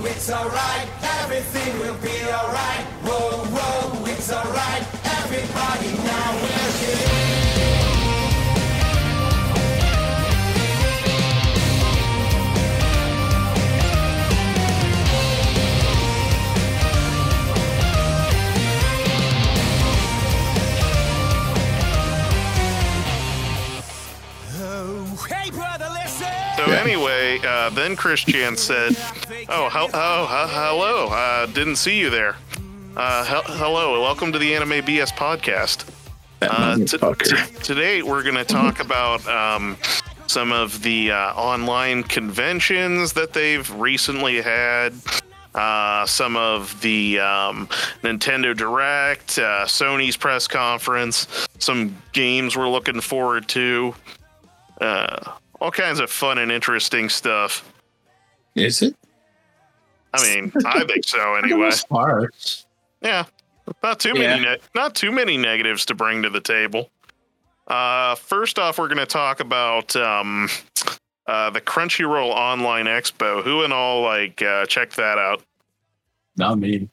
whoa, it's alright. Everything will be alright. Whoa, whoa, it's alright. Everybody now we're here. Oh, hey, brother, listen. So anyway, uh, then Christian said, "Oh, oh, hu- hello. Uh, didn't see you there. Uh, hel- hello, welcome to the Anime BS podcast. Uh, t- t- today we're going to talk about um, some of the uh, online conventions that they've recently had." Uh, some of the um, Nintendo Direct, uh, Sony's press conference, some games we're looking forward to, uh, all kinds of fun and interesting stuff. Is it? I mean, I think so For the anyway. most. Yeah, not too Yeah. many, ne- not too many negatives to bring to the table. Uh, first off, we're going to talk about um, uh, the Crunchyroll Online Expo. Who and all like uh, check that out? Not me.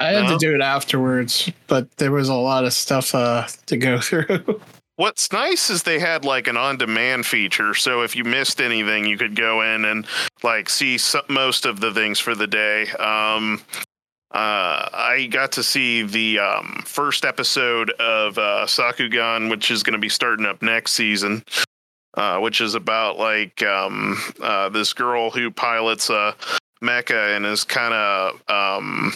I had No? to do it afterwards, but there was a lot of stuff uh, to go through. What's nice is they had like an on-demand feature, so if you missed anything, you could go in and like see some, most of the things for the day. Um, uh, I got to see the um, first episode of uh, Sakugan, which is going to be starting up next season, uh, which is about like um, uh, this girl who pilots a mecha and is kind of um,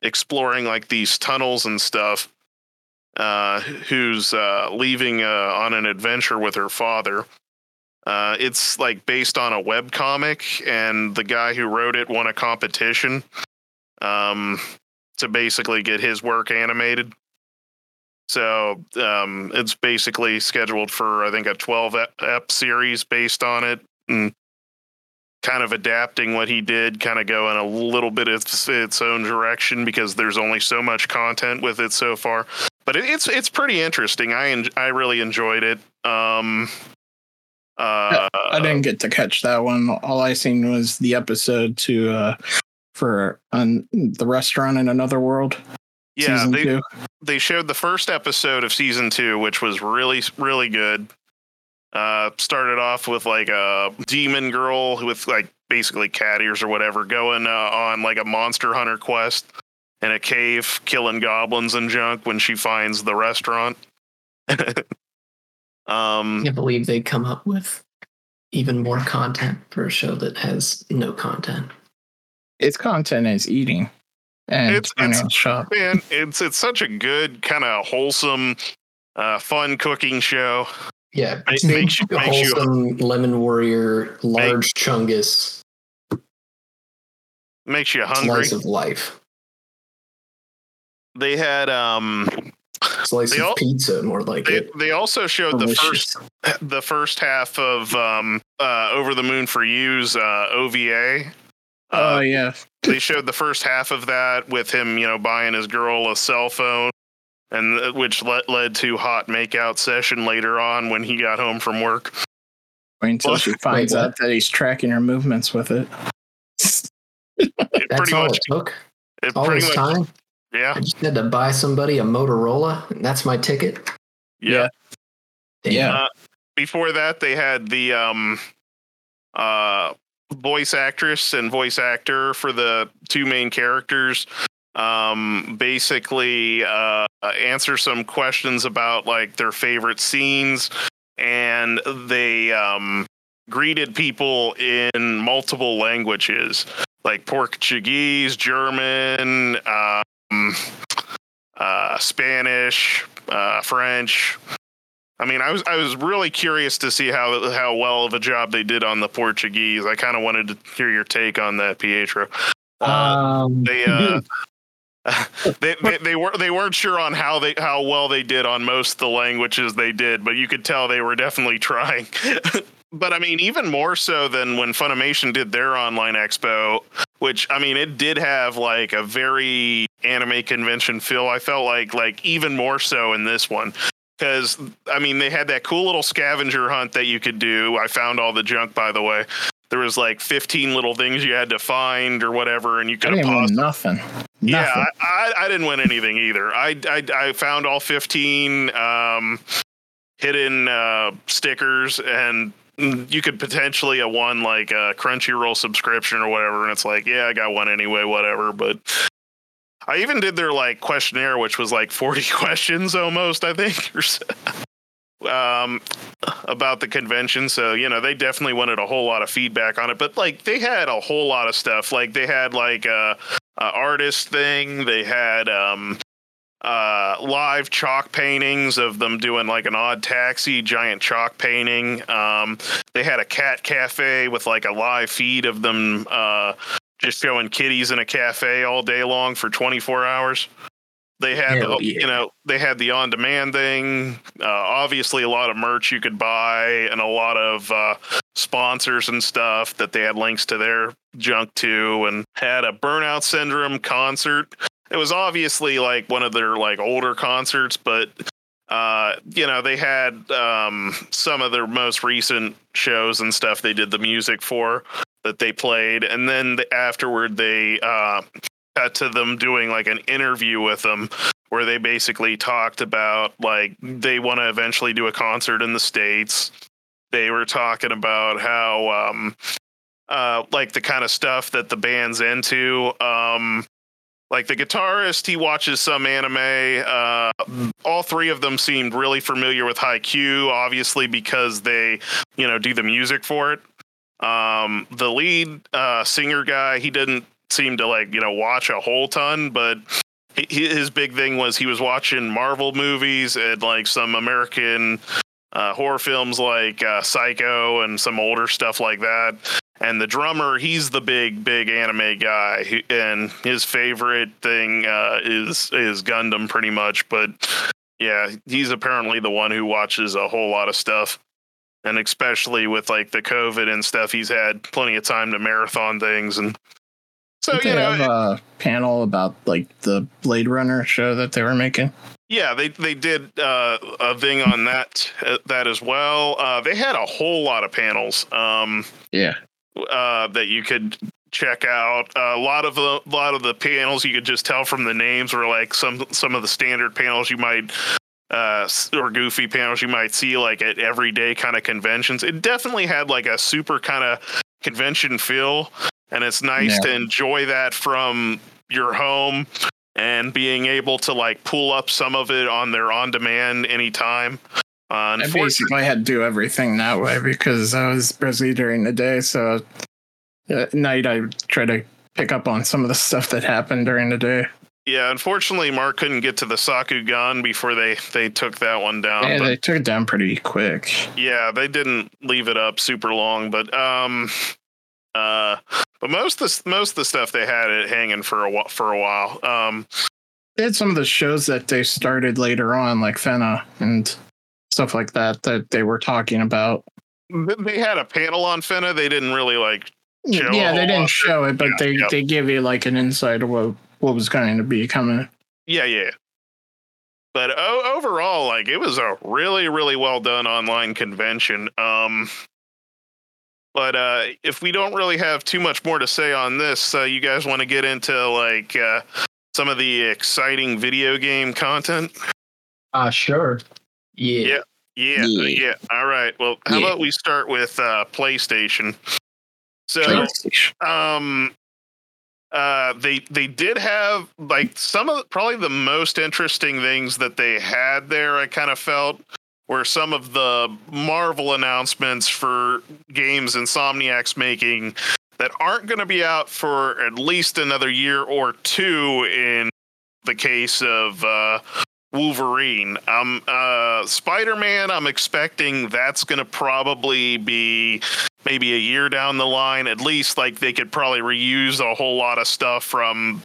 exploring like these tunnels and stuff uh, who's uh, leaving uh, on an adventure with her father. Uh, it's like based on a web comic, and the guy who wrote it won a competition um, to basically get his work animated. So um, it's basically scheduled for I think a 12 ep- ep series based on it, and kind of adapting what he did, kind of go in a little bit of its own direction because there's only so much content with it so far but it, it's it's pretty interesting. I en- I really enjoyed it. Um, uh, I didn't get to catch that one. All I seen was the episode to uh, for on the restaurant in another world. yeah, season they two. they showed the first episode of season two, which was really really good. Uh, started off with like a demon girl with like basically cat ears or whatever, going uh, on like a monster hunter quest in a cave, killing goblins and junk when she finds the restaurant. um, I can't believe they come up with even more content for a show that has no content. Its content is eating and It's- turning it's- shop. man it's it's such a good kind of wholesome uh fun cooking show Yeah, It it's makes you- a makes you- wholesome lemon warrior, large chungus. Makes you hungry. slice of life, they had um slice They of all- pizza, more like they, it. they also showed the first the first half of um uh over the moon for you's uh ova Oh uh, yeah, they showed the first half of that with him you know buying his girl a cell phone and uh, which led, led to hot makeout session later on when he got home from work wait until Well, she finds what? out that he's tracking her movements with it. it That's pretty all much it took. it All this much time. yeah I just had to buy somebody a Motorola, and that's my ticket. yeah Damn. Yeah. Uh, before that, they had the um, uh, voice actress and voice actor for the two main characters. Um, basically, uh, answer some questions about like their favorite scenes, and they um, greeted people in multiple languages, like Portuguese, German, um, uh, Spanish, uh, French. I mean, I was I was really curious to see how how well of a job they did on the Portuguese. I kind of wanted to hear your take on that, Pietro. Uh, Um, they uh, they, they they were they weren't sure on how they how well they did on most of the languages they did, but you could tell they were definitely trying. but I mean, even more so than when Funimation did their online expo, which I mean, it did have like a very anime convention feel. I felt like like even more so in this one because I mean they had that cool little scavenger hunt that you could do. I found all the junk by the way, there was like 15 little things you had to find or whatever, and you could have paused. nothing. Yeah, Nothing. I, I, I didn't win anything either. I, I, I found all 15 um, hidden uh, stickers, and you could potentially have won like a Crunchyroll subscription or whatever. And it's like, yeah, I got one anyway, whatever. But I even did their like questionnaire, which was like 40 questions almost, I think, or so, um, about the convention. So, you know, they definitely wanted a whole lot of feedback on it. But like, they had a whole lot of stuff. Like, they had like a, a artist thing, they had, um, uh live chalk paintings of them doing like an odd taxi giant chalk painting um they had a cat cafe with like a live feed of them uh just showing kitties in a cafe all day long for 24 hours they had Hell the, yeah. you know they had the on demand thing uh obviously a lot of merch you could buy and a lot of uh sponsors and stuff that they had links to their junk to and had a burnout syndrome concert it was obviously like one of their like older concerts but uh you know they had um some of their most recent shows and stuff they did the music for that they played and then the, afterward they uh cut to them doing like an interview with them where they basically talked about like they want to eventually do a concert in the states. They were talking about how um uh like the kind of stuff that the band's into um like the guitarist he watches some anime uh all three of them seemed really familiar with Haikyu obviously because they you know do the music for it. Um the lead uh singer guy he didn't seem to like you know watch a whole ton but he, his big thing was he was watching marvel movies and like some american uh, horror films like uh, psycho and some older stuff like that. And the drummer he's the big big anime guy. And his favorite thing uh, is is gundam pretty much but yeah he's apparently the one who watches a whole lot of stuff. And especially with like the covid and stuff he's had plenty of time to marathon things and so Did you they know have a panel about like the Blade Runner show that they were making? Yeah, they they did uh, a thing on that uh, that as well. Uh, they had a whole lot of panels um, Yeah. uh, that you could check out. a lot of the a lot of the panels you could just tell from the names were like some some of the standard panels you might uh or goofy panels you might see like at everyday kind of conventions. It definitely had like a super kind of convention feel, and it's nice Yeah. to enjoy that from your home and being able to like pull up some of it on their on demand anytime. Uh, I basically had to do everything that way because I was busy during the day. So at night, I try to pick up on some of the stuff that happened during the day. yeah, unfortunately, Mark couldn't get to the Sakugan before they they took that one down. yeah, they took it down pretty quick. Yeah, they didn't leave it up super long, but um, uh, but most of the most of the stuff they had it hanging for a while, for a while. Um, They had some of the shows that they started later on, like Fena and stuff like that, that they were talking about. they had a panel on Fena. They didn't really like. Show yeah, they didn't show it, but Yeah, they, yeah. they give you like an insight of what, what was going to be coming. Yeah, yeah. But o- overall, like it was a really, really well done online convention. Um, but uh, if we don't really have too much more to say on this, uh, you guys want to get into like uh, some of the exciting video game content? Uh, sure. Yeah. Yeah. Yeah, Yeah. All right. Well, how Yeah. about we start with uh, PlayStation? So, PlayStation. um, uh, they they did have like some of probably the most interesting things that they had there. I kind of felt were some of the Marvel announcements for games Insomniac's making that aren't going to be out for at least another year or two. In the case of uh, Wolverine. Um, uh, Spider Man, I'm expecting that's going to probably be maybe a year down the line. At least, like, they could probably reuse a whole lot of stuff from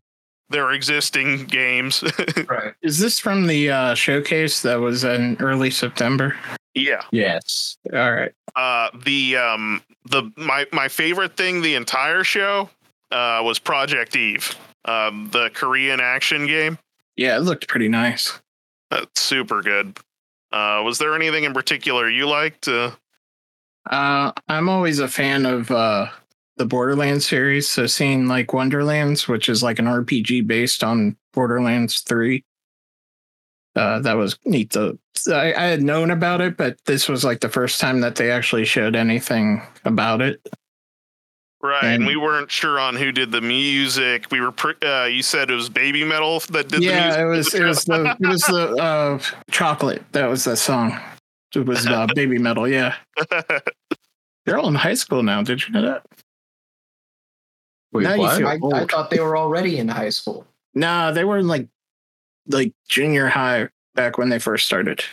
their existing games. Right. Is this from the uh, showcase that was in early September? yeah. Yes. All right. Uh, the, um, the, my, my favorite thing the entire show uh, was Project Eve, um, the Korean action game. Yeah, it looked pretty nice. That's super good. Uh, was there anything in particular you liked? Uh, Uh, I'm always a fan of uh, the Borderlands series. So seeing like Wonderlands, which is like an RPG based on Borderlands 3. Uh, that was neat. To, I, I had known about it, but this was like the first time that they actually showed anything about it. Right, and, And- we weren't sure on who did the music. We were, pre- uh, you said it was Baby Metal that did the music. yeah, it was it was the it was the uh, chocolate. That was the song. It was uh, Baby Metal. Yeah, they're all in high school now. Did you know that? Wait, Now you feel- I, I thought they were already in high school. Nah, they were in like like junior high back when they first started.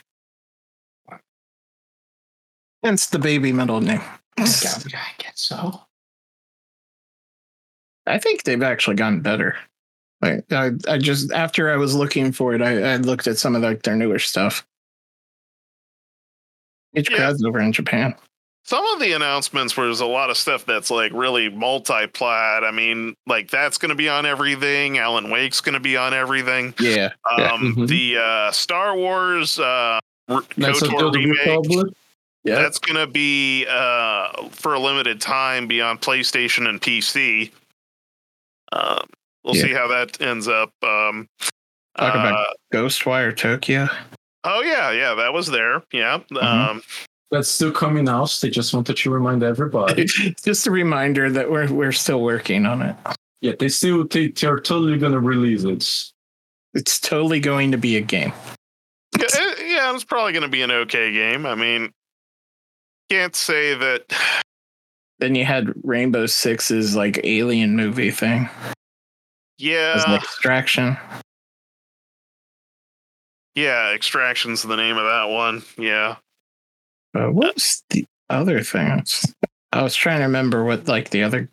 Hence the baby metal name. I guess so. I think they've actually gotten better. Like I, I just after I was looking for it, I, I looked at some of like their newer stuff. Each Yeah. crowd's over in Japan. Some of the announcements where there's a lot of stuff that's like really multi-plat. I mean, like that's going to be on everything. Alan Wake's going to be on everything. Yeah. Yeah. Um, Mhm. The uh, Star Wars uh, R- Knights of the KOTOR remake. Yeah. That's going to be uh, for a limited time be on PlayStation and PC. Um, we'll Yeah. see how that ends up. Um, Talk about- uh, Ghostwire Tokyo. oh yeah, yeah, that was there. Yeah. Mm-hmm. Um, That's still coming out. They just wanted to remind everybody. Just a reminder that we're we're still working on it. yeah, they still they, they're totally gonna release it. It's totally going to be a game. yeah, it- yeah, it's probably going to be an okay game. I mean, can't say that. Then you had Rainbow Six's like alien movie thing. Yeah, as an extraction. yeah. Extraction's the name of that one. Yeah. Uh, what was the other thing? I was, I was trying to remember what like the other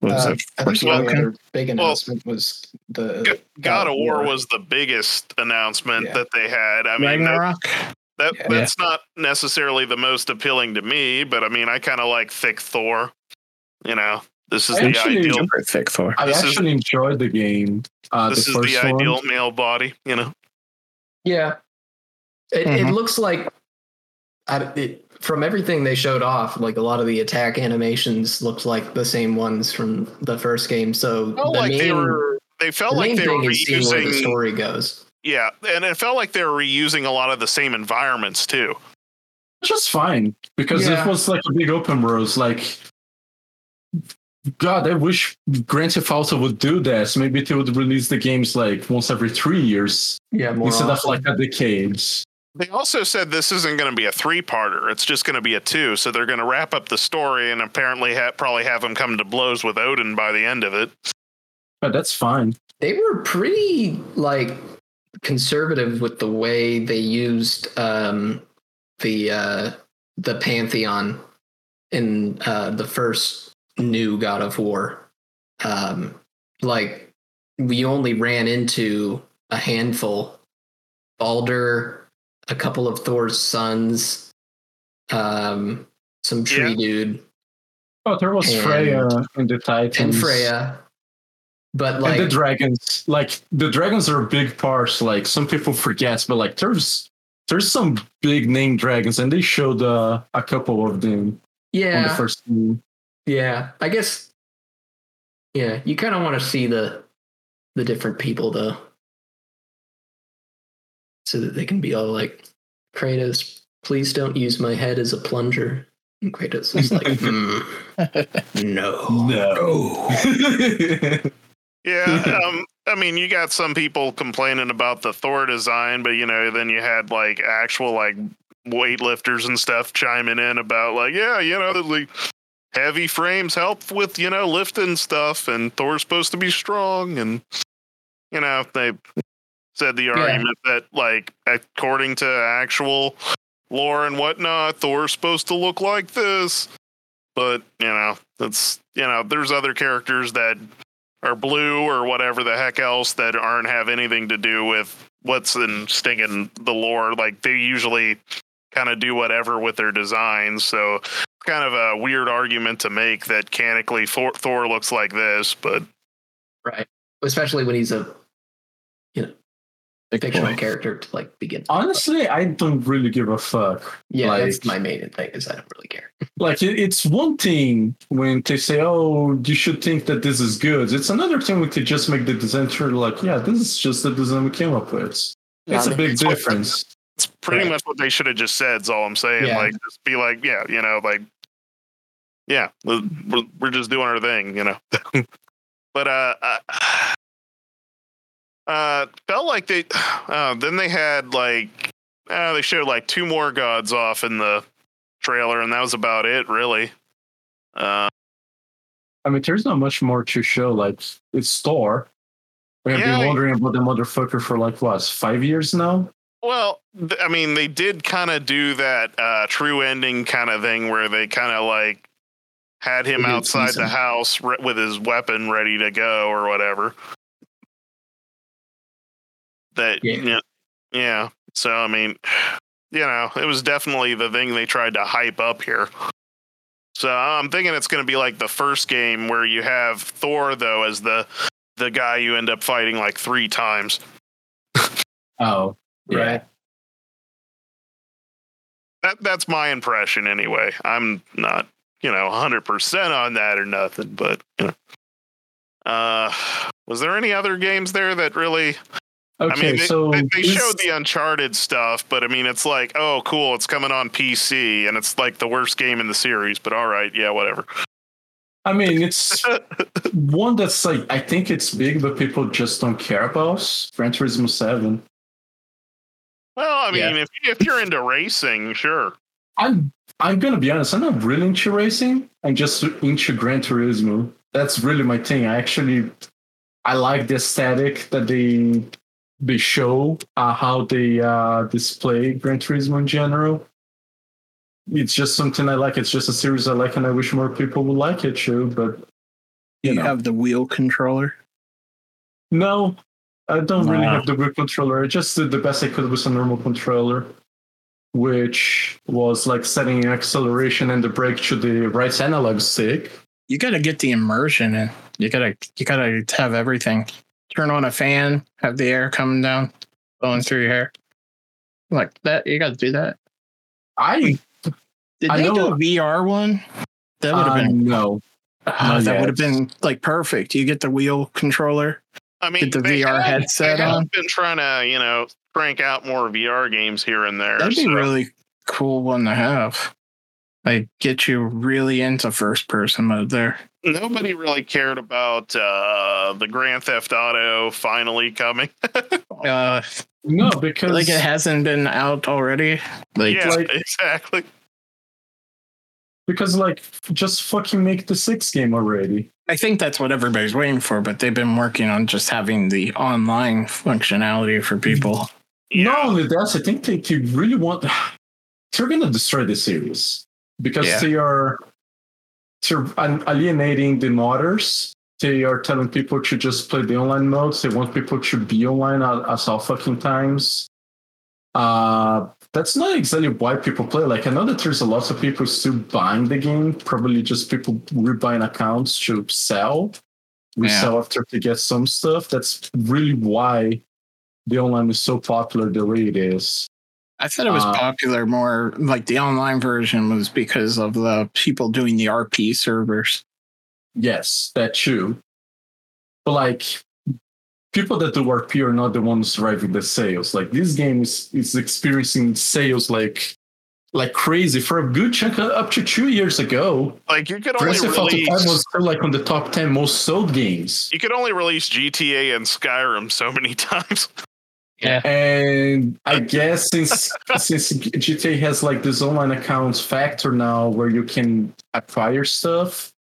what was Uh, it? I think the other big announcement was the G- God of War War. was the biggest announcement Yeah. that they had. I mean, that, Ragnarok. that Yeah. that's not necessarily the most appealing to me, but I mean, I kind of like thick Thor. You know, this is I the ideal. Thick Thor. I This is- actually enjoyed the game. Uh, This the is the one. ideal male body. You know. Yeah. It, it Mhm. looks like I, it, from everything they showed off, like a lot of the attack animations looked like the same ones from the first game. So Felt the like main, they were. They felt the like they were thing is seeing where the story goes. Yeah, and it felt like they were reusing a lot of the same environments too. Which was fine because Yeah. it was like a big open world. Like, God, I wish Grand Theft Auto would do this. Maybe they would release the games like once every three years Yeah, more instead of like a decade. They also said this isn't going to be a three-parter; it's just going to be a two. So they're going to wrap up the story and apparently ha- probably have him come to blows with Odin by the end of it. But that's fine. they were pretty like conservative with the way they used um the uh the pantheon in uh the first new god of war um like we only ran into a handful Baldur a couple of thor's sons um some tree Yeah. dude Oh, there was And- Freya and the Titans. and freya but like and the dragons. Like the dragons are a big part. Like some people forget, but like there's there's some big name dragons, and they showed uh, a couple of them on the yeah first scene. Yeah, I guess. Yeah, you kind of want to see the the different people though, so that they can be all like, Kratos, please don't use my head as a plunger. And Kratos is like, "Hmm, no, No. Yeah, um, I mean, you got some people complaining about the Thor design, but you know, then you had like actual like weightlifters and stuff chiming in about like, yeah, you know, the like, heavy frames help with you know lifting stuff, and Thor's supposed to be strong, and you know they said the argument that like according to actual lore and whatnot, Thor's supposed to look like this, but you know, that's you know, there's other characters that are blue or whatever the heck else that aren't have anything to do with what's in stinging the lore. Like they usually kind of do whatever with their designs. So it's kind of a weird argument to make that canonically Thor, Thor looks like this, but right. Especially when he's a, you know, Big fictional boy. character to like begin. Honestly, I don't really give a fuck. yeah, like, that's my main thing is I don't really care. like it, it's one thing when they say, "Oh, you should think that this is good." It's another thing when they just make the design sure, like, "Yeah, this is just the design we came up with." It's Yeah, a big it's what- difference. It's pretty Right. much what they should have just said. Is all I'm saying. Yeah. Like, just be like, yeah, you know, like, yeah, we're, we're- we're just doing our thing, you know. but uh, uh, uh, felt like they. Uh, then they had like, uh, they showed like two more gods off in the trailer, and that was about it, really. Uh, I mean, there's not much more to show. Like, it's Thor. We have Yeah. been wondering about the motherfucker for like what, five years now? Well, th- I mean, they did kind of do that uh, true ending kind of thing where they kind of like had him outside the house re- with his weapon ready to go or whatever. That Yeah. yeah, yeah. So I mean, you know, it was definitely the thing they tried to hype up here. So I'm thinking it's going to be like the first game where you have Thor though as the the guy you end up fighting like three times. Oh, yeah. Right. That that's my impression anyway. I'm not, you know, 100% on that or nothing, but you know. Uh was there any other games there that really Okay, I mean they, so they, they this- showed the uncharted stuff, but I mean it's like, oh cool, it's coming on PC and it's like the worst game in the series, but all right, yeah, whatever. I mean, it's one that's like I think it's big, but people just don't care about. Gran Turismo Seven. Well, I mean, Yeah. if if you're into racing, sure. I'm I'm gonna be honest. I'm not really into racing. I'm just into Gran Turismo. That's really my thing. I actually I like the aesthetic that they they show uh, how they uh, display Gran Turismo in general. It's just something I like. It's just a series I like, and I wish more people would like it too. But You you know. have the wheel controller. no, I don't really have the wheel controller. I just did the best I could with a normal controller, which was like setting acceleration and the brake to the right analog stick. You got to get the immersion in. You gotta you gotta have everything. Turn on a fan, have the air coming down, blowing through your hair. Like that, you got to do that. I Did I they know- do a VR one? That would have uh, been no. not that would have been like perfect. You get the wheel controller. I mean, Get the they VR have- headset they have on. been trying to, you know, crank out more VR games here and there. That'd be so- really cool one to have. Like get you really into first person mode there. Nobody really cared about uh, the Grand Theft Auto finally coming. Uh, No, because like it hasn't been out already. Like yeah, like- exactly. because like just fucking make the six game already. I think that's what everybody's waiting for, but they've been working on just having the online functionality for people. Yeah. Not only that, I think they, they really want they're gonna destroy the series because Yeah. they are they're alienating the modders. They are telling people to just play the online modes. They want people to be online at, all fucking times. Uh, that's not exactly why people play. Like I know that there's a lot of people still buying the game. Probably just people rebuying accounts to sell, resell after they get some stuff. That's really why the online is so popular the way it is. I thought it was Uh, popular more like the online version was because of the people doing the RP servers. Yes, that's true. But like people that do RP are not the ones driving the sales. Like this game is, is experiencing sales like like crazy for a good chunk of, up to two years ago. Like you could only Theft Auto 5 release was still like on the top ten most sold games. you could only release GTA and Skyrim so many times. And I guess since since GTA has like this online accounts factor now where you can acquire stuff,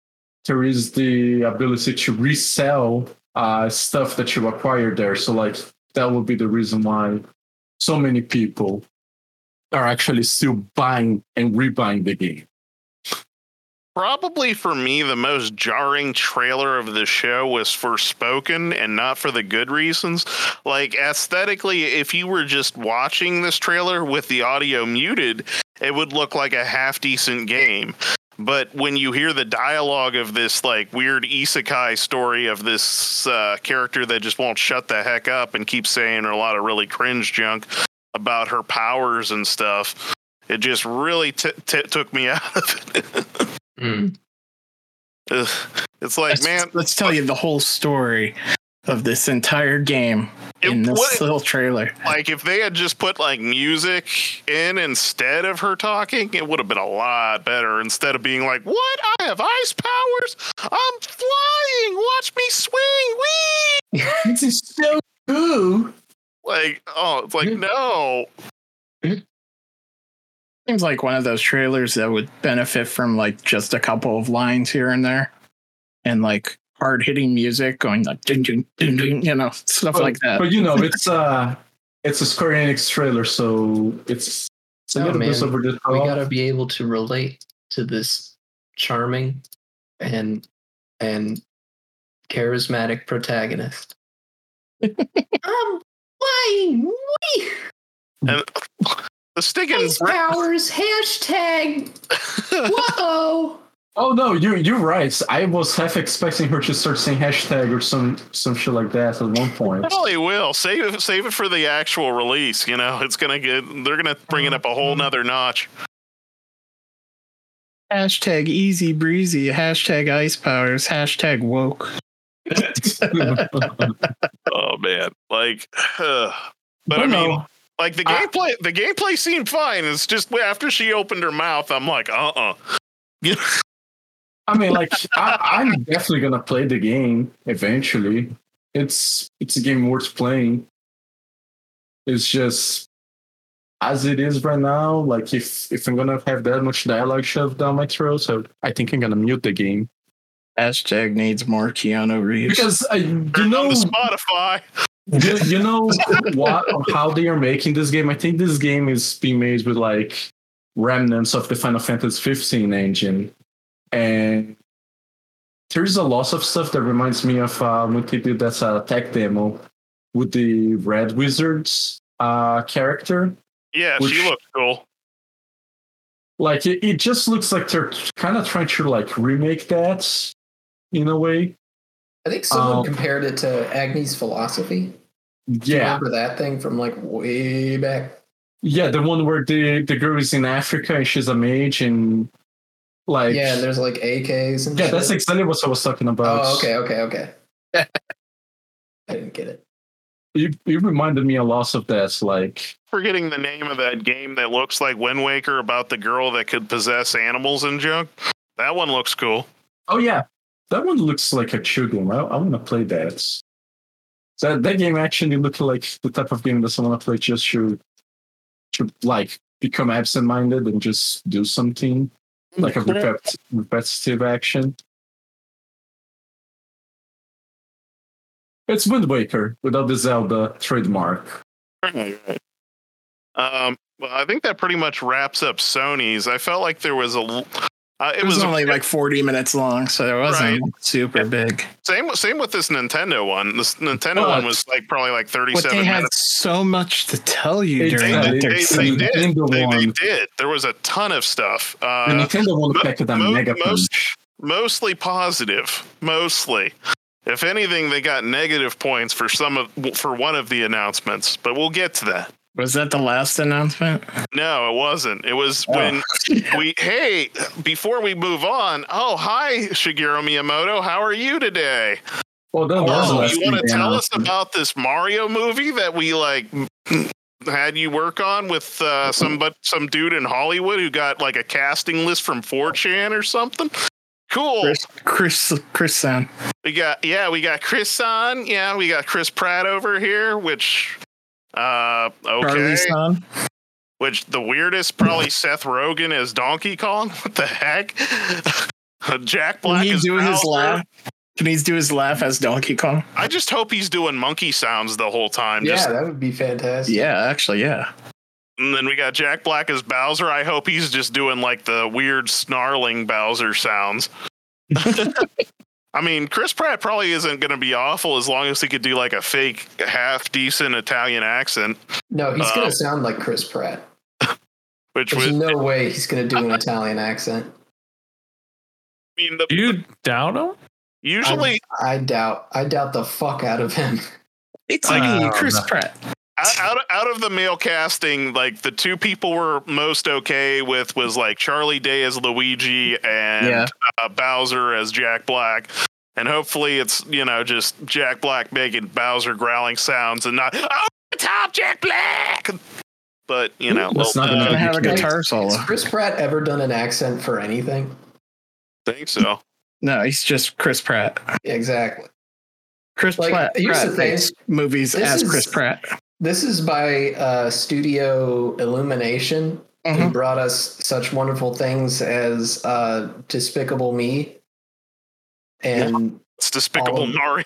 there is the ability to resell uh, stuff that you acquired there. So like that would be the reason why so many people are actually still buying and rebuying the game. Probably for me, the most jarring trailer of the show was Forspoken and not for the good reasons. Like aesthetically, if you were just watching this trailer with the audio muted, it would look like a half decent game. But when you hear the dialogue of this like weird isekai story of this uh, character that just won't shut the heck up and keeps saying a lot of really cringe junk about her powers and stuff, it just really t- t- took me out of it. Mm. Ugh. it's like, let's, man, let's tell you the whole story of this entire game in this what- little trailer. like if they had just put like music in instead of her talking, it would have been a lot better. Instead of being like, "What? I have ice powers. I'm flying. Watch me swing. Wee!" this is so cool. Like, oh, it's like no. Seems like one of those trailers that would benefit from like just a couple of lines here and there, and like hard hitting music going like ding ding ding ding, you know, stuff like that. But you know, it's uh it's a Square Enix trailer, so it's it's a Oh, little man. over the We gotta be able to relate to this charming and and charismatic protagonist. I'm flying. Wee! And the sticking. Ice powers. Hashtag. Whoa. Oh no, you you're right. I was half expecting her to start saying hashtag or some some shit like that at one point. Probably will save it. Save it for the actual release. You know, it's gonna get. They're gonna bring it up a whole nother notch. hashtag easy breezy. Hashtag ice powers. Hashtag woke. Oh man, like, but But I mean, no, like the I- gameplay. The gameplay seemed fine. It's just after she opened her mouth, I'm like, uh, uh I mean, like I, I'm definitely gonna play the game eventually. It's it's a game worth playing. It's just as it is right now. Like if if I'm gonna have that much dialogue shoved down my throat, so I think I'm gonna mute the game Hashtag needs more Keanu Reeves. because uh, you on know the Spotify. You, you know what how they are making this game. I think this game is being made with like remnants of the Final Fantasy 15 engine, and there's a lot of stuff that reminds me of uh, when they did that uh, tech demo with the Red Wizards uh, character. Yeah, Which- she looks cool. Like it, it just looks like they're kind of trying to like remake that in a way. I think someone Um, compared it to Agni's philosophy. Do you Yeah, Remember that thing from like way back? yeah, the one where the the girl is in Africa and she's a mage and like yeah, and there's like AKs and Yeah, shit. that's exactly what I was talking about. Oh, okay, okay, okay. I didn't get it. You, you reminded me a lot of that. Like, Forgetting the name of that game that looks like Wind Waker about the girl that could possess animals and junk. That one looks cool. oh yeah, that one looks like a chill game. I, I want to play that. That that game actually looked like the type of game that someone to play just to, to like become absent-minded and just do something like a repet- repetitive action. It's Wind Waker without the Zelda trademark. Right, right. Um, well, I think that pretty much wraps up Sony's. I felt like there was a. l- Uh, it, It was was only like 40 minutes long, so it wasn't Right. super big. same. Same with this Nintendo one. This Nintendo But- one was like probably like But thirty-seven they had minutes. so much to tell you They during did. that. They, They're they, did. Nintendo They, they did. There was a ton of stuff. The Uh, Nintendo one mo- packed a mo- mega most- punch. mostly positive. Mostly. If anything, they got negative points for some of for one of the announcements, but we'll get to that. Was that the last announcement? No, it wasn't. It was Oh. when we hey, before we move on. Oh, hi Shigeru Miyamoto. How are you today? Well, that was Oh, last you want to tell us about this Mario movie that we like had you work on with uh, some but some dude in Hollywood who got like a casting list from 4chan or something? Cool. Chris, Chris, Chris San. We got yeah, we got Chris on. Yeah, we got Chris Pratt over here, which uh okay. Which the weirdest probably Seth Rogen as Donkey Kong. What the heck? Jack Black. Can Black he is do his laugh? Can he do his laugh as Donkey Kong? I just hope he's doing monkey sounds the whole time. Yeah, Just, that would be fantastic. Yeah, actually, yeah. and then we got Jack Black as Bowser. I hope he's just doing like the weird snarling Bowser sounds. I mean, Chris Pratt probably isn't going to be awful as long as he could do like a fake half decent Italian accent, No, he's Uh, gonna sound like Chris Pratt. which There's was no way he's gonna do an Italian accent. I mean, the, You doubt him? usually I doubt. I doubt the fuck out of him. It's Like, like uh, Chris no. Pratt. Out, out out of the male casting, like the two people we're most okay with was like Charlie Day as Luigi and Yeah. uh, Bowser as Jack Black. And hopefully it's, you know, just Jack Black making Bowser growling sounds and not, oh, top Jack Black. But, you know, That's well, not gonna uh, Gonna have a Like, guitar Has solo. Chris Pratt ever done an accent for anything? think so. No, he's just Chris Pratt. Exactly. Chris Like, Pratt, here's the Pratt thing. makes movies This as is- Chris Pratt. This is by uh, Studio Illumination, who Mhm. brought us such wonderful things as uh, Despicable Me and It's Despicable All of- Mario.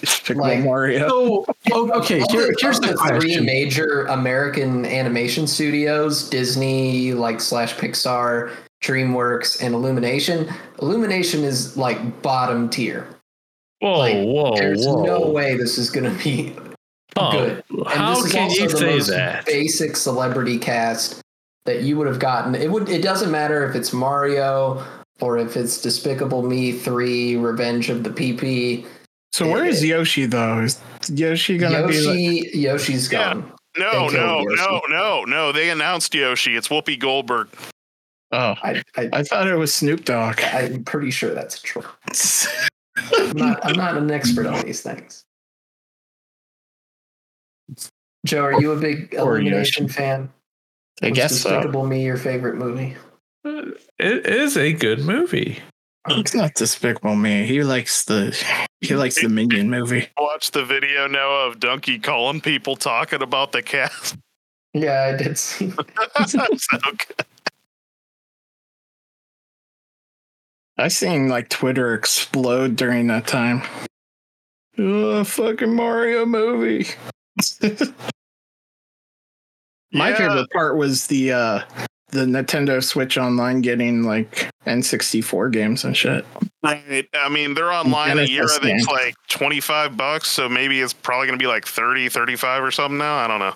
Despicable like- Mario. So, oh, okay, here, here's of the three major American animation studios: Disney, like slash Pixar, DreamWorks, and Illumination. Illumination is like bottom tier. Whoa, Like, whoa, There's whoa. no way this is going to be Oh, good. And How this is can also you the say most that? Basic celebrity cast that you would have gotten. It would. It doesn't matter if it's Mario or if it's Despicable Me Three, Revenge of the PP. So where is eh, Yoshi though? Is Yoshi gonna be like? Yoshi, Yoshi's Yeah. gone. No, no, Yoshi. no, no, no. They announced Yoshi. It's Whoopi Goldberg. Oh, I, I, I thought it was Snoop Dogg. I'm pretty sure that's true. I'm not, I'm not an expert on these things. Joe, are you a big Or Illumination fan? I Was guess so. Despicable Me your favorite movie? Uh, it is a good movie. It's not Despicable Me. He likes the he likes the Minion movie. Watch the video, now of Donkey calling people talking about the cast. Yeah, I did see. so good. I seen like Twitter explode during that time. Oh, fucking Mario movie. My Yeah. favorite part was the uh the Nintendo Switch Online getting like N64 games and shit. Right. I mean, they're online a year. I think it's like 25 bucks. So maybe it's probably going to be like 30, 35 or something now. I don't know.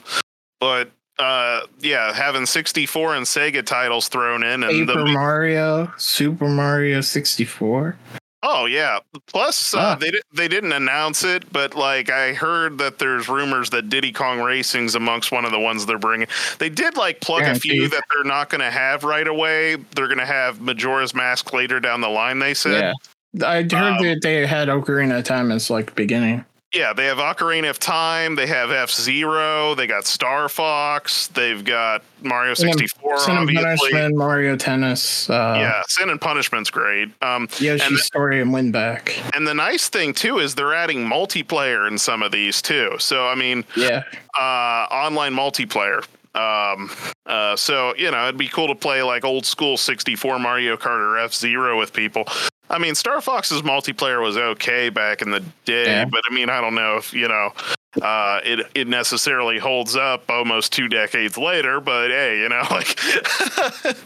But uh, yeah, having 64 and Sega titles thrown in. and Paper the, Mario, Super Mario 64. Oh, yeah. Plus, uh, Ah. they, di- they didn't announce it, but like I heard that there's rumors that Diddy Kong Racing's amongst one of the ones they're bringing. They did like plug a few that they're not going to have right away. They're going to have Majora's Mask later down the line, they said. Yeah. I heard Um, that they had Ocarina of Time as like beginning. Yeah, they have Ocarina of Time. They have F Zero. They got Star Fox. They've got Mario sixty four. Sin and Punishment, Mario Tennis, uh, yeah, Sin and Punishment's great. Um, Yoshi's and- Story and Win Back. and the nice thing too is they're adding multiplayer in some of these too. So I mean, Yeah. uh, online multiplayer. Um, uh, so you know, it'd be cool to play like old school sixty four Mario Kart or F Zero with people. I mean, Star Fox's multiplayer was okay back in the day, Yeah. but I mean, I don't know if you know uh, it it necessarily holds up almost two decades later. But hey, you know, like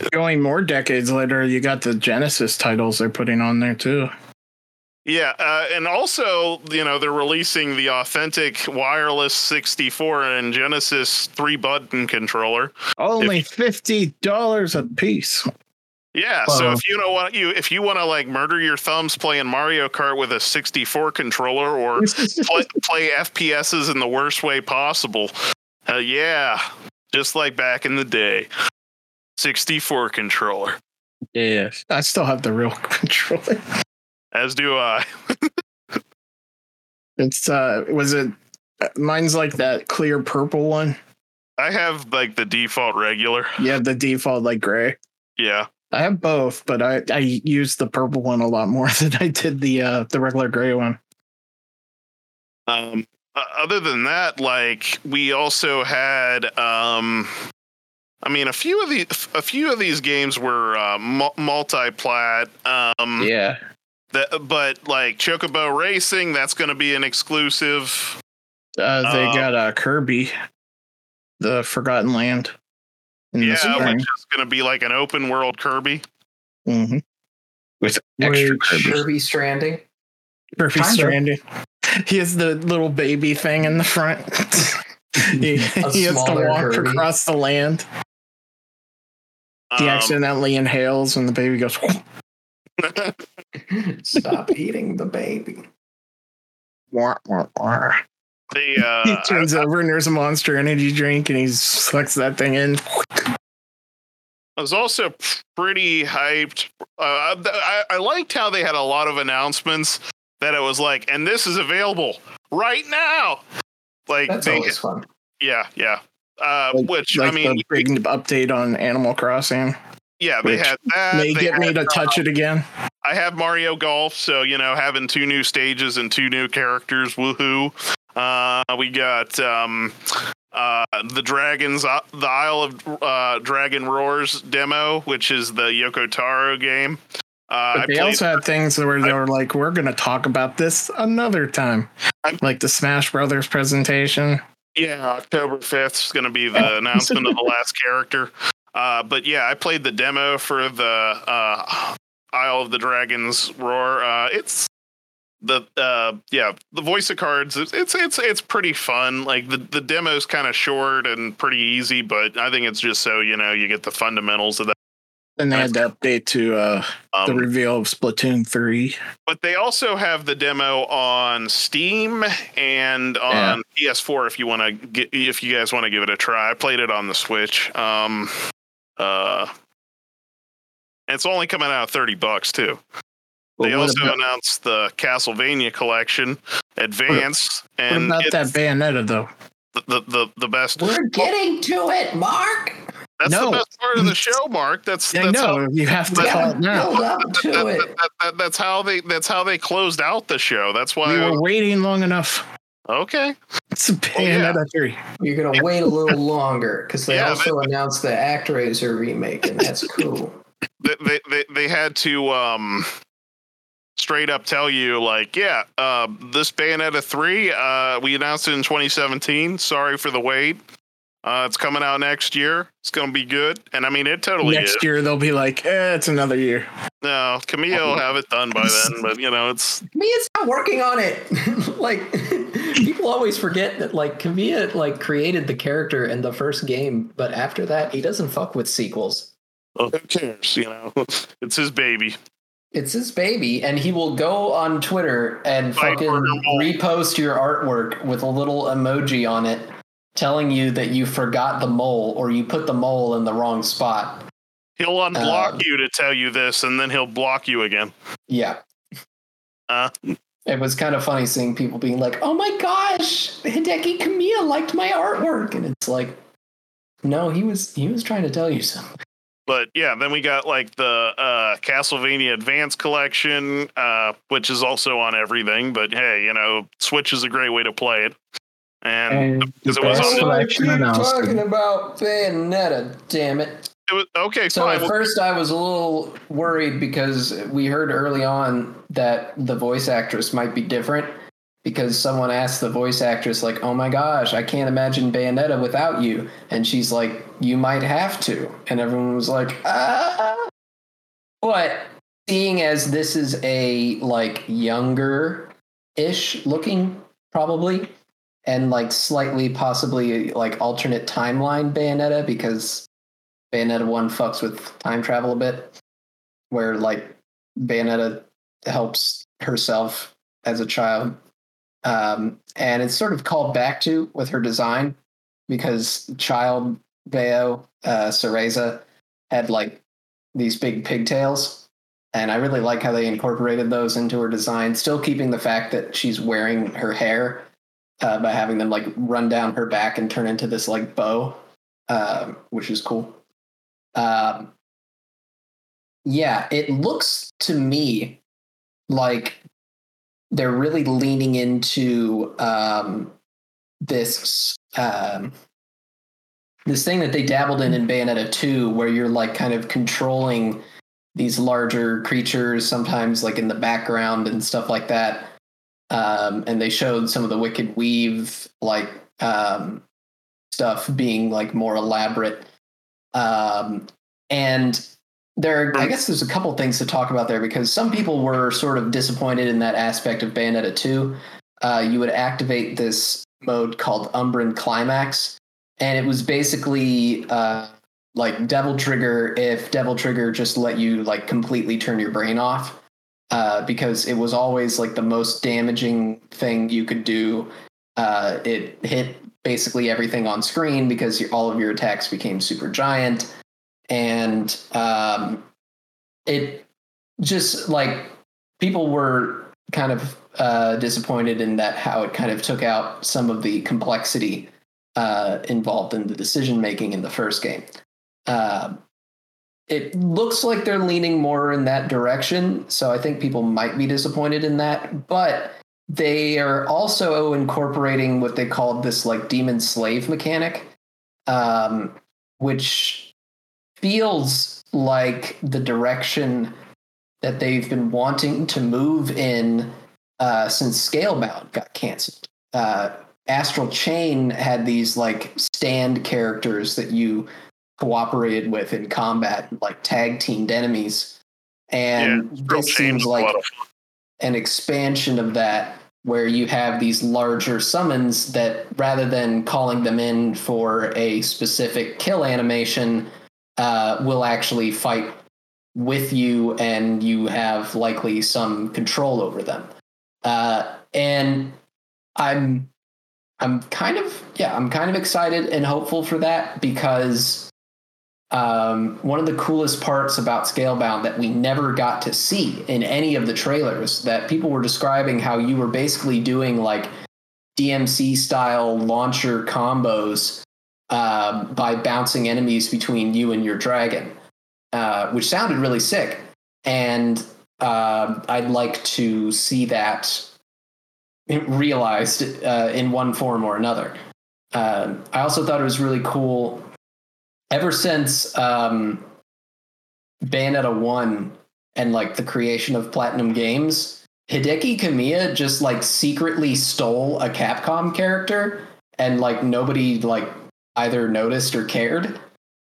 Going more decades later, you got the Genesis titles they're putting on there too. yeah, uh, and also you know they're releasing the authentic wireless sixty four and Genesis three button controller. Only fifty dollars a piece. Yeah, so if you know what you if you want to like murder your thumbs playing Mario Kart with a 64 controller or play, play FPSs in the worst way possible, uh, yeah, just like back in the day, 64 controller. yeah, I still have the real controller. As do I. It's uh, was it? Mine's like that clear purple one. I have like the default regular. You have the default like gray. Yeah. I have both, but I I use the purple one a lot more than I did the uh the regular gray one. Um. other than that, like we also had um. I mean, a few of the a few of these games were uh, multi-plat. Um, Yeah, That, but like Chocobo Racing, that's going to be an exclusive. uh, they Uh, got uh, Kirby, the Forgotten Land. In the yeah, spring. which is going to be like an open world Kirby. Mhm. With extra Kirby. Kirby Stranding. Kirby Kinda. Stranding. He has the little baby thing in the front. he, he has to walk Kirby. across the land. He Um, accidentally inhales, and the baby goes. Stop eating the baby. Wah, wah, wah. They he uh, turns over and there's a monster energy drink and he sucks that thing in. I was also pretty hyped. Uh, I, I liked how they had a lot of announcements that it was like, and this is available right now. Like, That's they, always fun. yeah, yeah. Uh, Like- which like I mean, the big update on Animal Crossing. yeah, they had that. May they get me had, to touch it again. I have Mario Golf, so you know, having two new stages and two new characters, woohoo! Uh, we got um, uh, the Dragons, uh, the Isle of uh, Dragon Roars demo, which is the Yoko Taro game. Uh, I they also had things where they were like, "We're going to talk about this another time," I'm- like the Smash Brothers presentation. yeah, October fifth is going to be the announcement of the last character. Uh, but yeah, I played the demo for the uh, Isle of the Dragons Roar. Uh, it's the uh yeah the voice of cards it's it's it's, it's pretty fun. Like the the demo's kind of short and pretty easy but i think it's just so you know you get the fundamentals of that. Then they had the update to uh, the um, reveal of Splatoon 3. but they also have the demo on steam and on ps4 if you want to get if you guys want to give it a try. I played it on the switch um uh it's only coming out 30 bucks too But they also about, announced the castlevania collection advance what and about that it's Bayonetta, though? the, the, the, the best We're getting to it, Mark. That's No. the best part of the show, Mark. That's I that's how, know. You have to Yeah. call it now. To that, it. that- that- that's how they that's how they closed out the show. That's why We why. were waiting long enough. okay, It's a Oh, yeah. Bayonetta 3. You're gonna wait a little longer because they Yeah, also announced the ActRaiser remake, and that's cool. they, they they they had to um straight up tell you like, yeah, uh, this Bayonetta three, uh, we announced it in 2017. Sorry for the wait. Uh, it's coming out next year. It's gonna be good, and I mean it totally Next is. year, they'll be like, eh, it's another year. No, Camille will have it done by then, but you know it's Kamiya's not working on it. like people always forget that like Kamiya like created the character in the first game, but after that he doesn't fuck with sequels. well, who cares? You know, it's his baby. It's his baby, and he will go on Twitter and fucking for your mole. repost your artwork with a little emoji on it telling you that you forgot the mole or you put the mole in the wrong spot. He'll unblock Um, you to tell you this, and then he'll block you again. Yeah. Uh, It was kind of funny seeing people being like, "Oh my gosh, Hideki Kamiya liked my artwork," and it's like, no, he was he was trying to tell you something. But yeah, then we got like the uh, Castlevania Advance Collection, uh, which is also on everything. But hey, you know, Switch is a great way to play it. And And Because it was best on the- collection announced. Talking about Bayonetta, damn it. it was okay. So fine. at first I was a little worried because we heard early on that the voice actress might be different because someone asked the voice actress like, "Oh my gosh, I can't imagine Bayonetta without you." And she's like, "You might have to." And everyone was like, "Ah." But seeing as this is a like younger ish looking probably and like slightly possibly like alternate timeline Bayonetta because Bayonetta 1 fucks with time travel a bit, where like Bayonetta helps herself as a child. Um, and it's sort of called back to with her design because child Bayo, uh, Cereza, had like these big pigtails. And I really like how they incorporated those into her design, still keeping the fact that she's wearing her hair uh, by having them like run down her back and turn into this like bow, um, which is cool. Um, yeah, it looks to me like they're really leaning into um, this um, this thing that they dabbled in in Bayonetta 2, where you're like kind of controlling these larger creatures, sometimes like in the background and stuff like that. Um, and they showed some of the Wicked Weave like um, stuff being like more elaborate. Um, and there, I guess there's a couple things to talk about there because some people were sort of disappointed in that aspect of Bayonetta 2. Uh, you would activate this mode called Umbran Climax, and it was basically uh, like Devil Trigger if Devil Trigger just let you like completely turn your brain off. Uh, because it was always like the most damaging thing you could do. Uh, it hit basically everything on screen because all of your attacks became super giant, and um, it just like people were kind of uh, disappointed in that how it kind of took out some of the complexity uh, involved in the decision making in the first game. Um it looks like they're leaning more in that direction, so I think people might be disappointed in that. But they are also incorporating what they called this like demon slave mechanic, um, which feels like the direction that they've been wanting to move in uh, since Scalebound got canceled. Uh, Astral Chain had these like stand characters that you cooperated with in combat, like tag teamed enemies. And Real this seems like lot of fun. an expansion of that where you have these larger summons that rather than calling them in for a specific kill animation uh, will actually fight with you and you have likely some control over them. Uh, and i'm i'm kind of yeah i'm kind of excited and hopeful for that because um, one of the coolest parts about Scalebound that we never got to see in any of the trailers that people were describing how you were basically doing like DMC style launcher combos uh, by bouncing enemies between you and your dragon, uh, which sounded really sick. And uh, I'd like to see that realized uh, in one form or another. Uh, I also thought it was really cool ever since um, Bayonetta one and like the creation of Platinum Games, Hideki Kamiya just like secretly stole a Capcom character, and like nobody like either noticed or cared.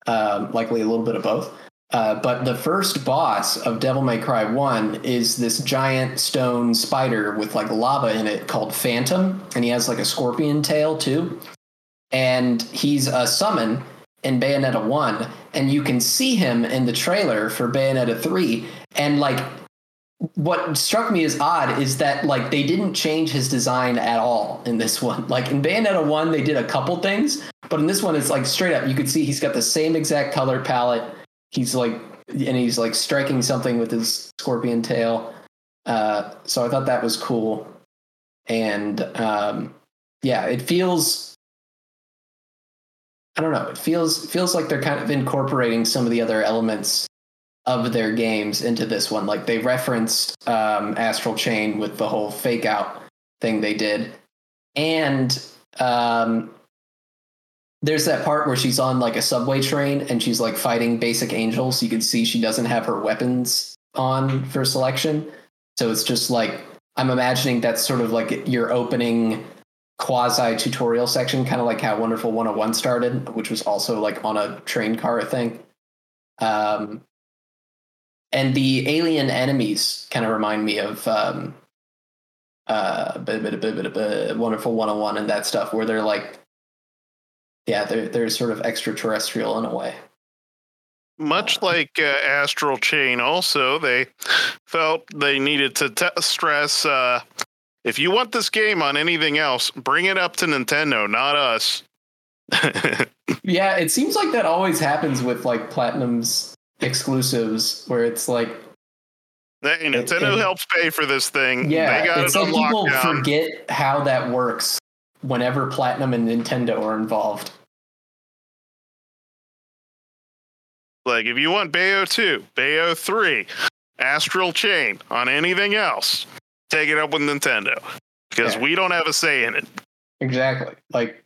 Um, likely a little bit of both. Uh, but the first boss of Devil May Cry 1 is this giant stone spider with like lava in it called Phantom, and he has like a scorpion tail too. And he's a summon in Bayonetta 1, and you can see him in the trailer for Bayonetta 3. And like, what struck me as odd is that like they didn't change his design at all in this one. Like in Bayonetta 1, they did a couple things, but in this one, it's like straight up. You could see he's got the same exact color palette. He's like, and he's like striking something with his scorpion tail. Uh, so I thought that was cool. And um, yeah, it feels I don't know. It feels feels like they're kind of incorporating some of the other elements of their games into this one. Like they referenced um, Astral Chain with the whole fake out thing they did, and um, there's that part where she's on like a subway train and she's like fighting basic angels. You can see she doesn't have her weapons on for selection, so it's just like I'm imagining that's sort of like your opening quasi tutorial section, kind of like how Wonderful 101 started, which was also like on a train car thing. Um, and the alien enemies kind of remind me of um, uh, Wonderful 101 and that stuff, where they're like, yeah, they're they're sort of extraterrestrial in a way. Much like uh, Astral Chain, also, they felt they needed to t- stress uh, if you want this game on anything else, bring it up to Nintendo, not us. Yeah, it seems like that always happens with like Platinum's exclusives, where it's like Hey, Nintendo it- helps pay for this thing. Yeah, they got it's it like people forget how that works whenever Platinum and Nintendo are involved. Like if you want Bayo 2, Bayo 3, Astral Chain on anything else, take it up with Nintendo. Because Yeah. we don't have a say in it. Exactly. Like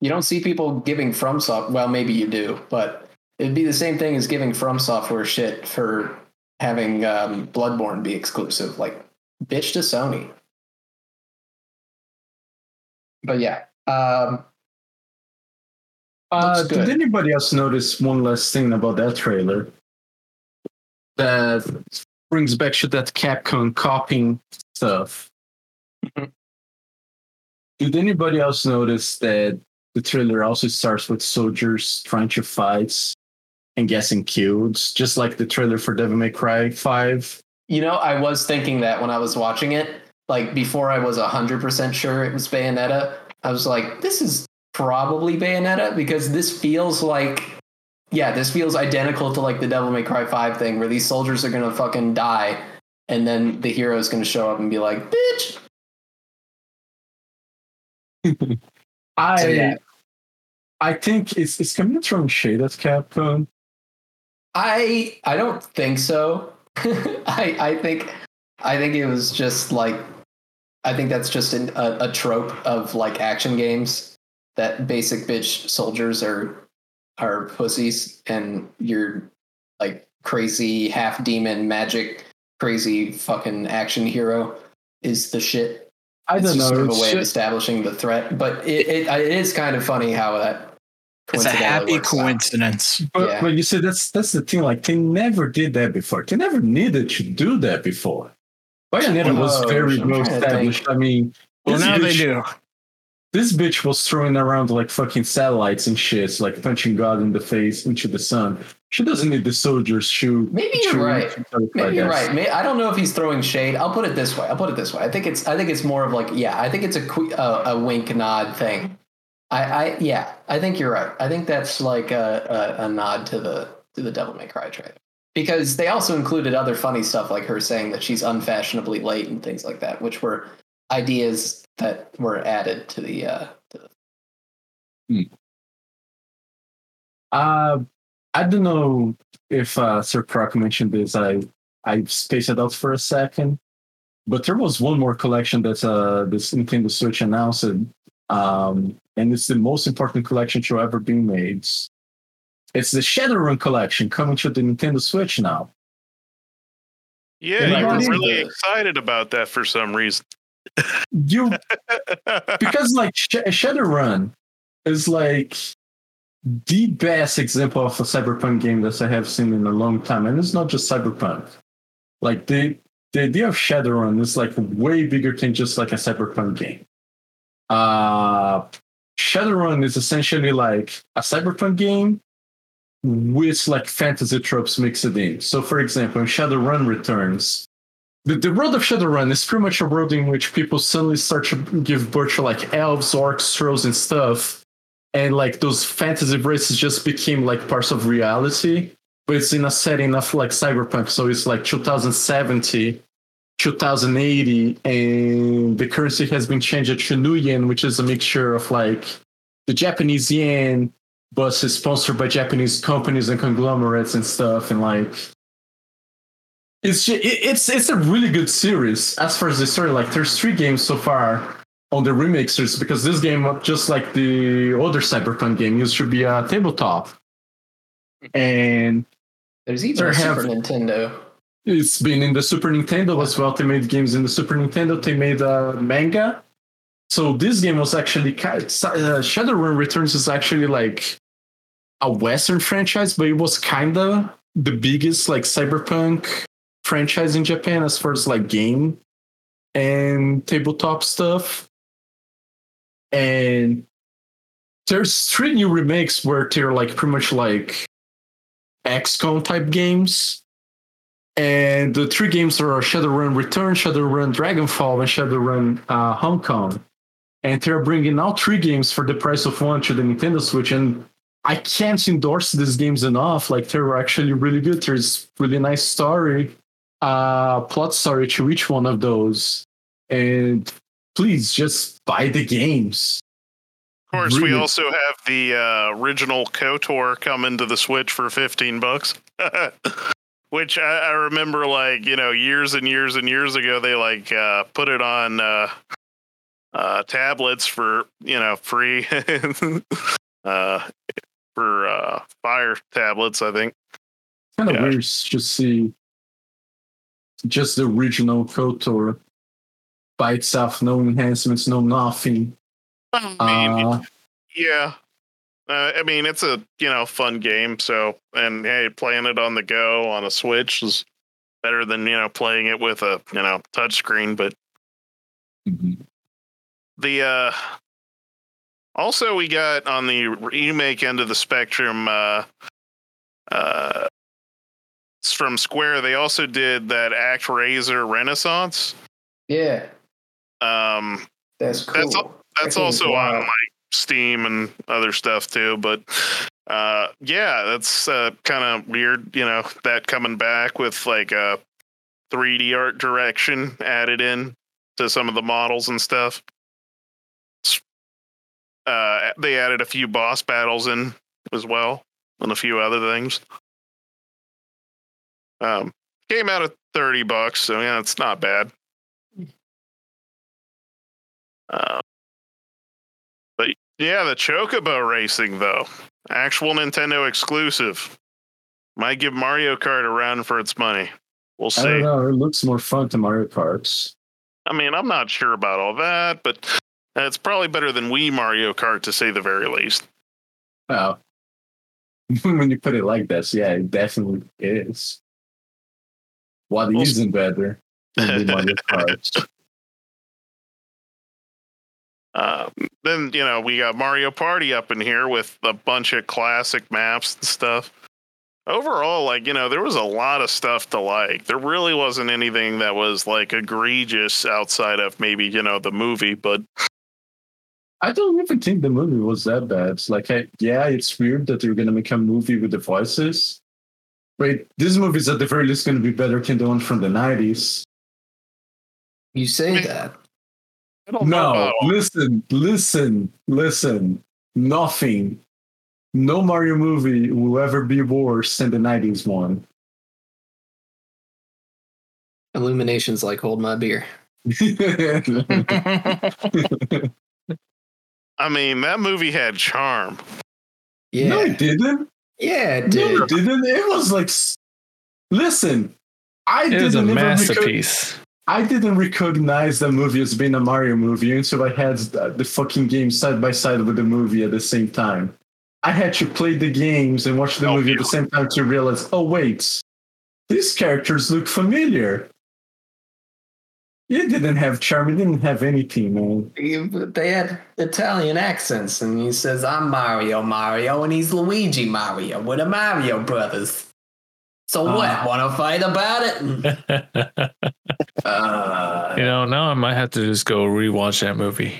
you don't see people giving From FromSoft. Well, maybe you do, but it'd be the same thing as giving From Software shit for having um, Bloodborne be exclusive. Like bitch to Sony. But yeah, um, Uh, did anybody else notice one last thing about that trailer? That brings back to that Capcom copying stuff. Mhm. Did anybody else notice that the trailer also starts with soldiers trying to fight and getting killed, just like the trailer for Devil May Cry 5. You know, I was thinking that when I was watching it, like before I was 100% sure it was Bayonetta, I was like, this is probably Bayonetta because this feels like, yeah, this feels identical to like the Devil May Cry 5 thing where these soldiers are going to fucking die and then the hero is going to show up and be like, bitch. I So, yeah. I think it's it's coming from Shade at Capcom. I I don't think so. I I think I think it was just like I think that's just an, a, a trope of like action games that basic bitch soldiers are are pussies and you're like crazy half demon magic crazy fucking action hero is the shit. I It's don't just know. sort of a it's way of establishing the threat, but it, it it is kind of funny how that It's a happy coincidence. But, Yeah. but you see, that's that's the thing. Like they never did that before. They never needed to do that before. Bayonetta was Oh, very well established. I mean, Well, this now they bitch- do. This bitch was throwing around like fucking satellites and shit, like punching God in the face into the sun. She doesn't need the soldiers to. Maybe you're to- right. Maybe you're right. May, I don't know if he's throwing shade. I'll put it this way. I'll put it this way. I think it's. I think it's more of like, yeah. I think it's a que- a, a wink nod thing. I, I, yeah. I think you're right. I think that's like a, a, a nod to the to the Devil May Cry trailer because they also included other funny stuff like her saying that she's unfashionably late and things like that, which were ideas that were added to the. Uh, to the Uh, I don't know if uh, Sir Croc mentioned this. I I spaced it out for a second, but there was one more collection that uh, this Nintendo Switch announced, um, and it's the most important collection to ever be made. It's the Shadowrun collection coming to the Nintendo Switch now. Yeah, Yeah, you were really excited about that for some reason. You because like Sh- Shadowrun is like the best example of a cyberpunk game that I have seen in a long time, and it's not just cyberpunk. Like the the idea of Shadowrun is like way bigger than just like a cyberpunk game. Uh, Shadowrun is essentially like a cyberpunk game with like fantasy tropes mixed in. So, for example, in Shadowrun Returns, the, the world of Shadowrun is pretty much a world in which people suddenly start to give birth to like elves, orcs, trolls, and stuff. And like those fantasy races just became like parts of reality, but it's in a setting of like cyberpunk. So it's like 2070, 2080, and the currency has been changed to New Yen, which is a mixture of like the Japanese yen, but it's sponsored by Japanese companies and conglomerates and stuff. And like it's ju- it, it's it's a really good series as far as the story. Like there's three games so far on the remixers because this game, just like the other Cyberpunk game, used to be a tabletop, and there's even There a have- Super Nintendo. it's been in the Super Nintendo as well. They made games in the Super Nintendo. They made a manga. So this game was actually uh, Shadowrun Returns is actually like a Western franchise, but it was kind of the biggest like cyberpunk franchise in Japan as far as like game and tabletop stuff. And there's three new remakes where they're like pretty much like XCOM type games. And the three games are Shadowrun Return, Shadowrun Dragonfall, and Shadowrun uh, Hong Kong. And they're bringing all three games for the price of one to the Nintendo Switch. And I can't endorse these games enough. Like they're actually really good. There's really nice story, uh, plot story to each one of those. And please just buy the games. Of course, we also have the uh, original KOTOR coming to the Switch for 15 bucks. Which I, I remember, like, you know, years and years and years ago, they like uh, put it on uh, uh, tablets for, you know, free uh, for uh, Fire tablets, I think. kind of Yeah. weird to see just the original KOTOR by itself, no enhancements, no nothing. I mean, Uh, Yeah. Uh, I mean, it's a you know fun game. So, and hey, playing it on the go on a Switch is better than you know playing it with a you know touchscreen. But the uh, also we got on the remake end of the spectrum. Uh, uh, it's from Square. They also did that ActRaiser Renaissance. Yeah, Um, that's cool. That's that's That also on like Steam and other stuff too. But uh, yeah, that's uh, kind of weird. You know, that coming back with like a 3D art direction added in to some of the models and stuff. Uh, they added a few boss battles in as well, and a few other things. Um, came out at thirty bucks, so yeah, it's not bad. Uh, but yeah, the Chocobo racing though, actual Nintendo exclusive, might give Mario Kart a run for its money. We'll I don't see. know. It looks more fun to Mario Kart. I mean, I'm not sure about all that, but it's probably better than Wii Mario Kart to say the very least. Well, when you put it like this, yeah, it definitely is. What Well, isn't better than Mario Kart? Uh, then you know we got Mario Party up in here with a bunch of classic maps and stuff. Overall, like you know, there was a lot of stuff to like. There really wasn't anything that was like egregious outside of maybe you know the movie, but I don't even think the movie was that bad. It's like, I, yeah, it's weird that they're gonna make a movie with the voices. Wait, this movie is at the very least gonna be better than the one from the nineties. You say Me- that. I don't No, listen, listen, listen. Nothing. No Mario movie will ever be worse than the nineties one. Illuminations like hold my beer. I mean, that movie had charm. Yeah, No, it didn't. yeah, it No, it didn't. It was like, listen, I It was a didn't even recog- masterpiece. I didn't recognize the movie as being a Mario movie until I had the, the fucking game side by side with the movie at the same time. I had to play the games and watch the Oh, movie at the same time to realize, oh wait, these characters look familiar. It didn't have charm. You didn't have anything, man. You- They had Italian accents, and he says, "I'm Mario, Mario," and he's Luigi Mario. We're the Mario brothers. So what? Ah. Want to fight about it? Uh, you know, now I might have to just go rewatch that movie.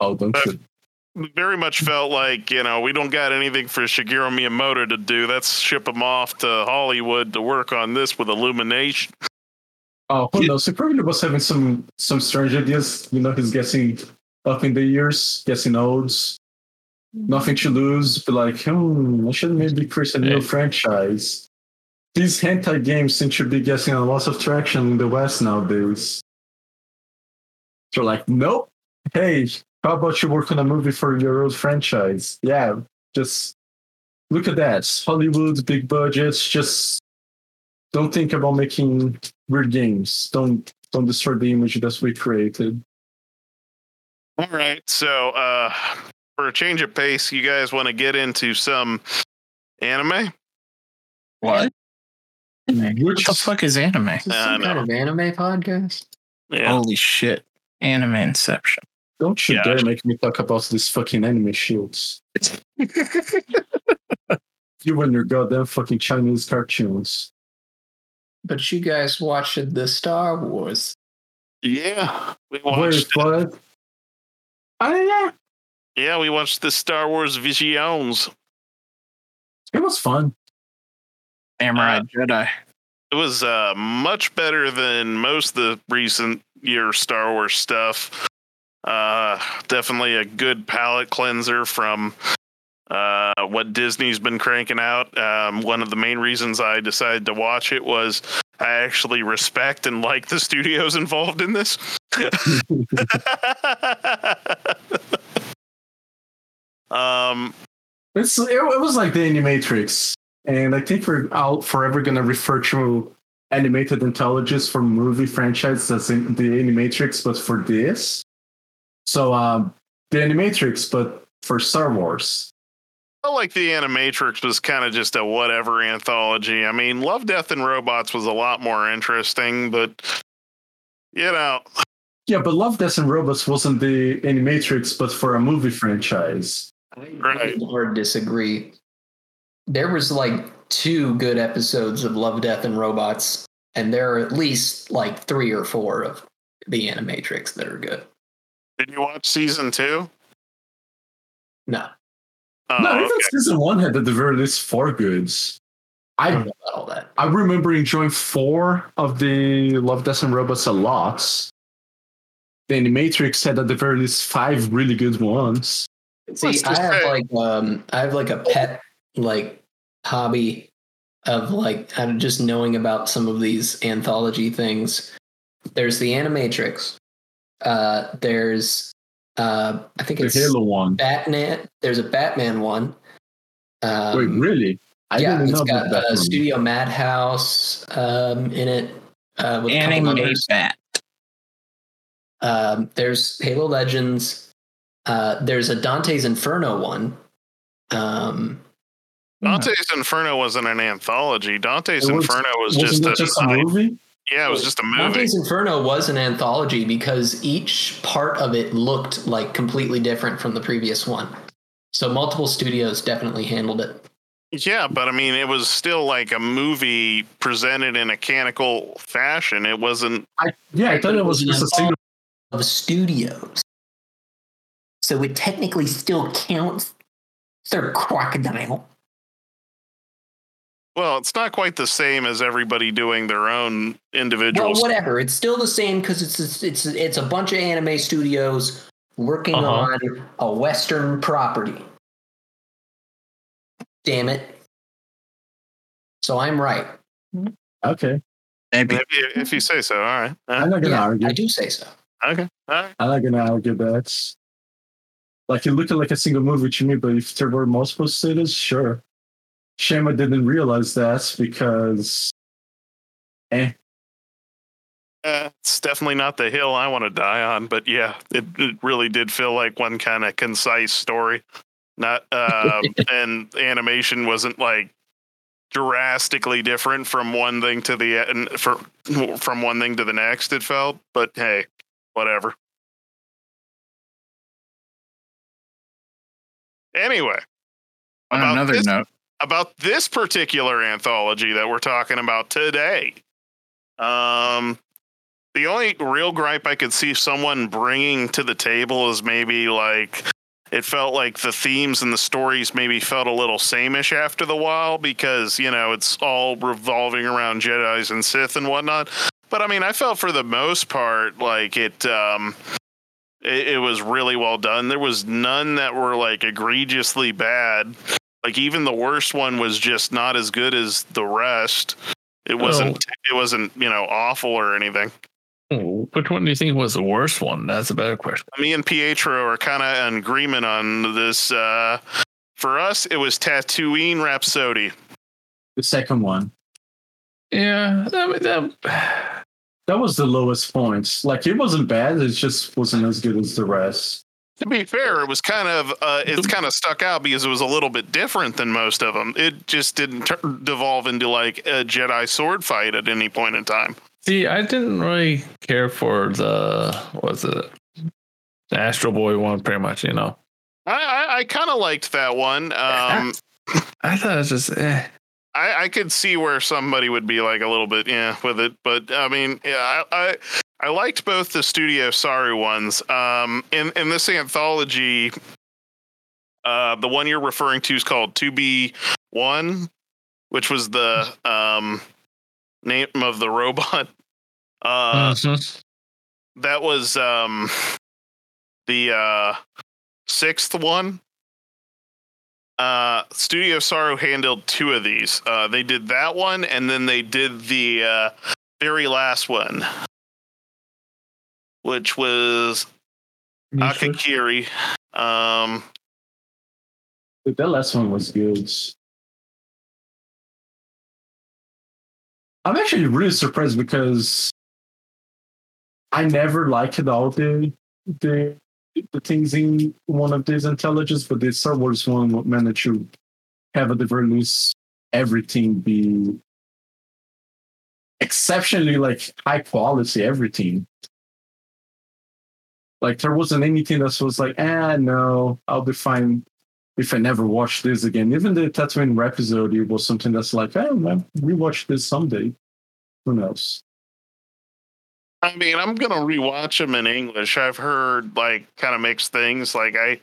Oh, don't you? Very much felt like you know we don't got anything for Shigeru Miyamoto to do. Let's ship him off to Hollywood to work on this with Illumination. Oh, who knows? He probably was having some some strange ideas. You know, he's getting up in the years, getting old. Nothing to lose. Be like, hmm, I should maybe create a new Yeah. franchise. These hentai games seem to be getting a lot of traction in the West nowadays. So like, nope. Hey, how about you work on a movie for your old franchise? Yeah, just look at that. Hollywood, big budgets. Just don't think about making weird games. Don't don't destroy the image that we created. All right. So, uh, for a change of pace, you guys want to get into some anime? what? Which What the fuck is anime? is this I some kind know. of anime podcast? Yeah. Holy shit. Anime Inception. don't you Yeah. dare make me talk about these fucking anime shields. you and your goddamn fucking Chinese cartoons. But you guys watched the Star Wars. Yeah. We Wait, watched. what? Oh yeah, Yeah, we watched the Star Wars Visions. it was fun. Samurai Uh, Jedi. It was uh, much better than most of the recent year Star Wars stuff. Uh, definitely a good palate cleanser from uh, what Disney's been cranking out. Um, one of the main reasons I decided to watch it was I actually respect and like the studios involved in this. um, It's it, it was like the Animatrix, and I think we're out forever gonna refer to animated intelligence for movie franchise as in the Animatrix, but for this. So um, the Animatrix, but for Star Wars. I felt like the Animatrix was kind of just a whatever anthology. I mean, Love, Death, and Robots was a lot more interesting, but you know, Yeah, but Love, Death, and Robots wasn't the Animatrix, but for a movie franchise. I Right. Or disagree. there was like two good episodes of Love, Death, and Robots, and there are at least like three or four of the Animatrix that are good. Did you watch season two? No, Oh, no, I okay. think season one had at the very least four goods. I I don't know about all that. I remember enjoying four of the Love, Death, and Robots a lot. The Animatrix had at the very least five really good ones. See, I have say- like um, I have like a pet like hobby of like I'm just knowing about some of these anthology things. There's the Animatrix. Uh, there's uh, I think The it's Halo one. Batman. There's a Batman one. Um, Wait, really? I yeah, didn't it's know got about that uh. Studio Madhouse um, in it. Uh, with a Animate others. that. Um, there's Halo Legends. Uh, there's a Dante's Inferno one. Um, Dante's Inferno wasn't an anthology. Dante's was- Inferno was just, a, just a movie? Yeah, it was just a movie. Dante's Inferno was an anthology because each part of it looked like completely different from the previous one. So multiple studios definitely handled it. Yeah, but I mean, it was still like a movie presented in a canonical fashion. It wasn't. I, yeah, I thought it was just a single. Of studios. So it technically still counts. They're crocodile. Well, it's not quite the same as everybody doing their own individual. Well, whatever. It's still the same because it's it's it's a bunch of anime studios working Uh-huh. on a Western property. Damn it! So I'm right. Okay, Maybe. if, you, if you say so, all right. Uh, I'm not gonna Yeah, argue. I do say so. okay, all right. I'm not gonna argue that. Like it looked like a single movie to me, but if there were multiple studios, sure. Shame I didn't realize that because eh. Uh, it's definitely not the hill I want to die on, but yeah, it, it really did feel like one kind of concise story. Not um, and animation wasn't like drastically different from one thing to the and for from one thing to the next. It felt, but hey, whatever. Anyway, On another this- note, about this particular anthology that we're talking about today. Um, the only real gripe I could see someone bringing to the table is maybe like it felt like the themes and the stories maybe felt a little sameish after the while because you know it's all revolving around Jedi's and Sith and whatnot. But I mean, I felt for the most part like it. Um, it, it was really well done. There was none that were like egregiously bad. Like even the worst one was just not as good as the rest. It wasn't. It wasn't you know awful or anything. Oh, Which one do you think was the worst one? That's a better question. Me and Pietro are kind of in agreement on this. Uh, for us, it was Tatooine Rhapsody. The second one. Yeah, I mean, that, That was the lowest point. Like it wasn't bad, it just wasn't as good as the rest. To be fair, it was kind of uh, it's kind of stuck out because it was a little bit different than most of them. It just didn't devolve into like a Jedi sword fight at any point in time. see, I didn't really care for the what was it, the Astro Boy one, pretty much. You know, I I, I kind of liked that one. Um, I thought it was just eh. I, I could see where somebody would be like a little bit yeah with it, but I mean yeah I I, I liked both the Studio Saru ones. Um, in in this anthology, uh, the one you're referring to is called Two B One, which was the um name of the robot. Uh, Mhm. that was um the uh sixth one uh Studio Saru handled two of these uh they did that one and then they did the uh very last one which was akakiri um But that last one was good. I'm actually really surprised because I never liked all the the the things in one of these intelligence, but the Star Wars one managed to have very least everything be exceptionally like high quality, everything. Like there wasn't anything that was like, ah no, I'll be fine if I never watch this again. Even the Tatooine episode, it was something that's like, hey, man, we watch this someday. Who knows? I mean, I'm gonna rewatch them in English. I've heard like kind of mixed things. Like I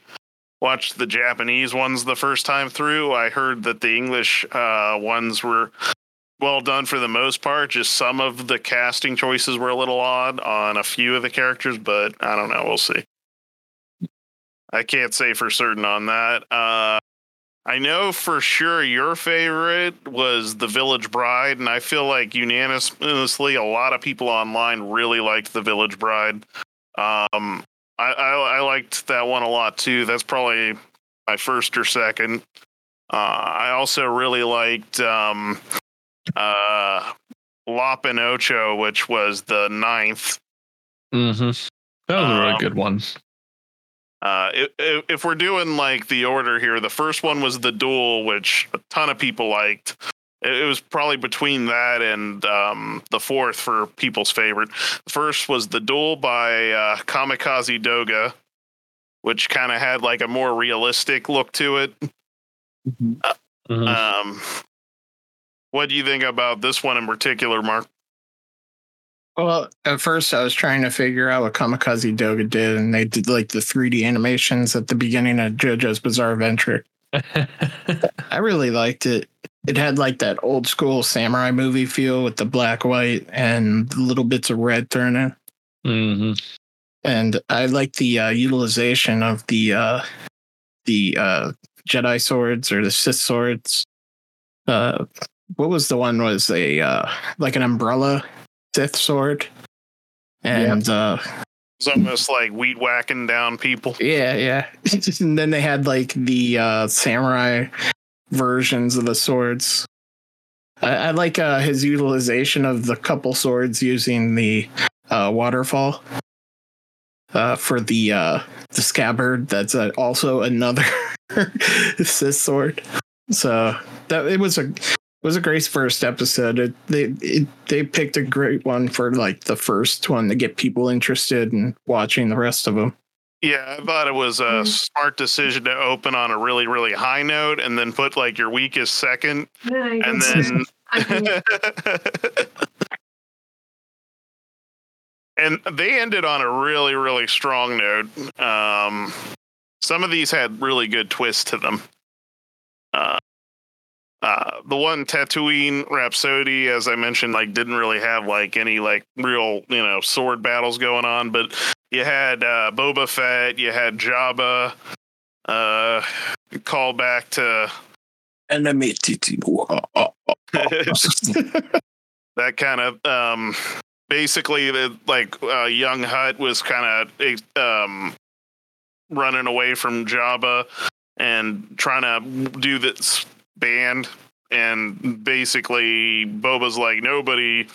watched the Japanese ones the first time through. I heard that the English uh, ones were well done for the most part. Just some of the casting choices were a little odd on a few of the characters, but I don't know. We'll see. I can't say for certain on that. Uh, I know for sure your favorite was The Village Bride, and I feel like unanimously a lot of people online really liked The Village Bride. Um, I, I, I liked that one a lot too. That's probably my first or second. Uh, I also really liked um, uh, Lop and Ocho, which was the ninth. Mm-hmm. That was a really Um, good one. Uh, i- i- if we're doing like the order here, the first one was the duel, which a ton of people liked. It was probably between that and um, the fourth for people's favorite. The first was the duel by uh, Kamikaze Doga, which kind of had like a more realistic look to it. Mhm. Mhm. Um, what do you think about this one in particular, Mark? Well, at first I was trying to figure out what Kamikaze Doga did, and they did like the 3D animations at the beginning of JoJo's Bizarre Adventure. I really liked it. It had like that old school samurai movie feel with the black, white, and little bits of red thrown in. Mhm. And I like the uh, utilization of the uh, the uh, Jedi swords or the Sith swords. What was the one? Was a uh, like an umbrella Sith sword, and uh, It's almost like weed whacking down people. yeah, yeah. and then they had like the uh, samurai versions of the swords. I, I like uh, his utilization of the couple swords using the uh, waterfall uh, for the uh, the scabbard. That's uh, also another Sith sword. So that it was a it was a great first episode. It, they it, they picked a great one for like the first one to get people interested in watching the rest of them. Yeah, I thought it was a Mhm. smart decision to open on a really, really high note and then put like your weakest second, I and then. And they ended on a really, really strong note. Um, some of these had really good twists to them. Uh, uh, the one Tatooine Rhapsody, as I mentioned, like didn't really have like any like real you know sword battles going on, but you had uh, Boba Fett, you had Jabba, uh, call back to Enemy that kind of um basically the like uh, young Hutt was kind of um running away from jabba and trying to do this band and basically boba's like nobody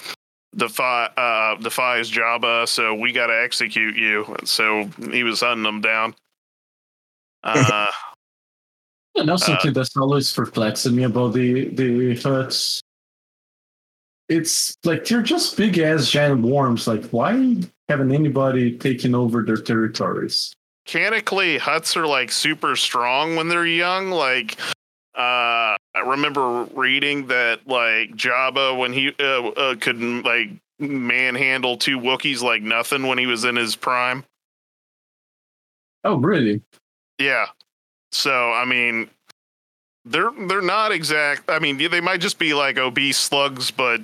defy uh defies jabba so we got to execute you so he was hunting them down uh And that's something that's always perplexing me about the the Hutts. It's like they're just big ass giant worms. Like, why haven't anybody taken over their territories? mechanically Hutts are like super strong when they're young like uh i remember reading that like jabba when he uh, uh, could like manhandle two wookiees like nothing when he was in his prime. Oh, really? yeah. So i mean they're they're not exact i mean they might just be like obese slugs but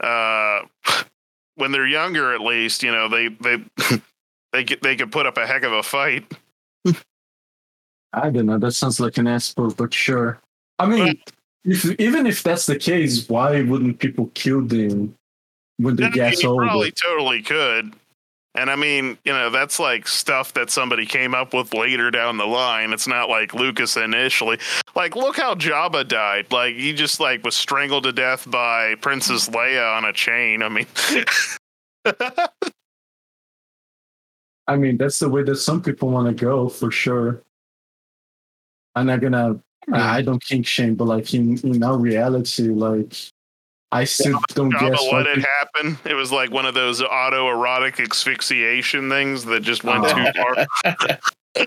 uh when they're younger at least you know they they they get they could put up a heck of a fight I don't know. That sounds like an asshole, but sure. I mean, if even if that's the case, why wouldn't people kill them when they I mean, get probably totally could. And I mean, you know, that's like stuff that somebody came up with later down the line. It's not like Lucas initially. Like, look how Jabba died. Like, he just like was strangled to death by Princess Leia on a chain. I mean, I mean, that's the way that some people want to go for sure. I'm not gonna. I don't kink shame, but like in in our reality, like I still don't Jabba guess why let it people- happen. It was like one of those autoerotic asphyxiation things that just went Oh. too far.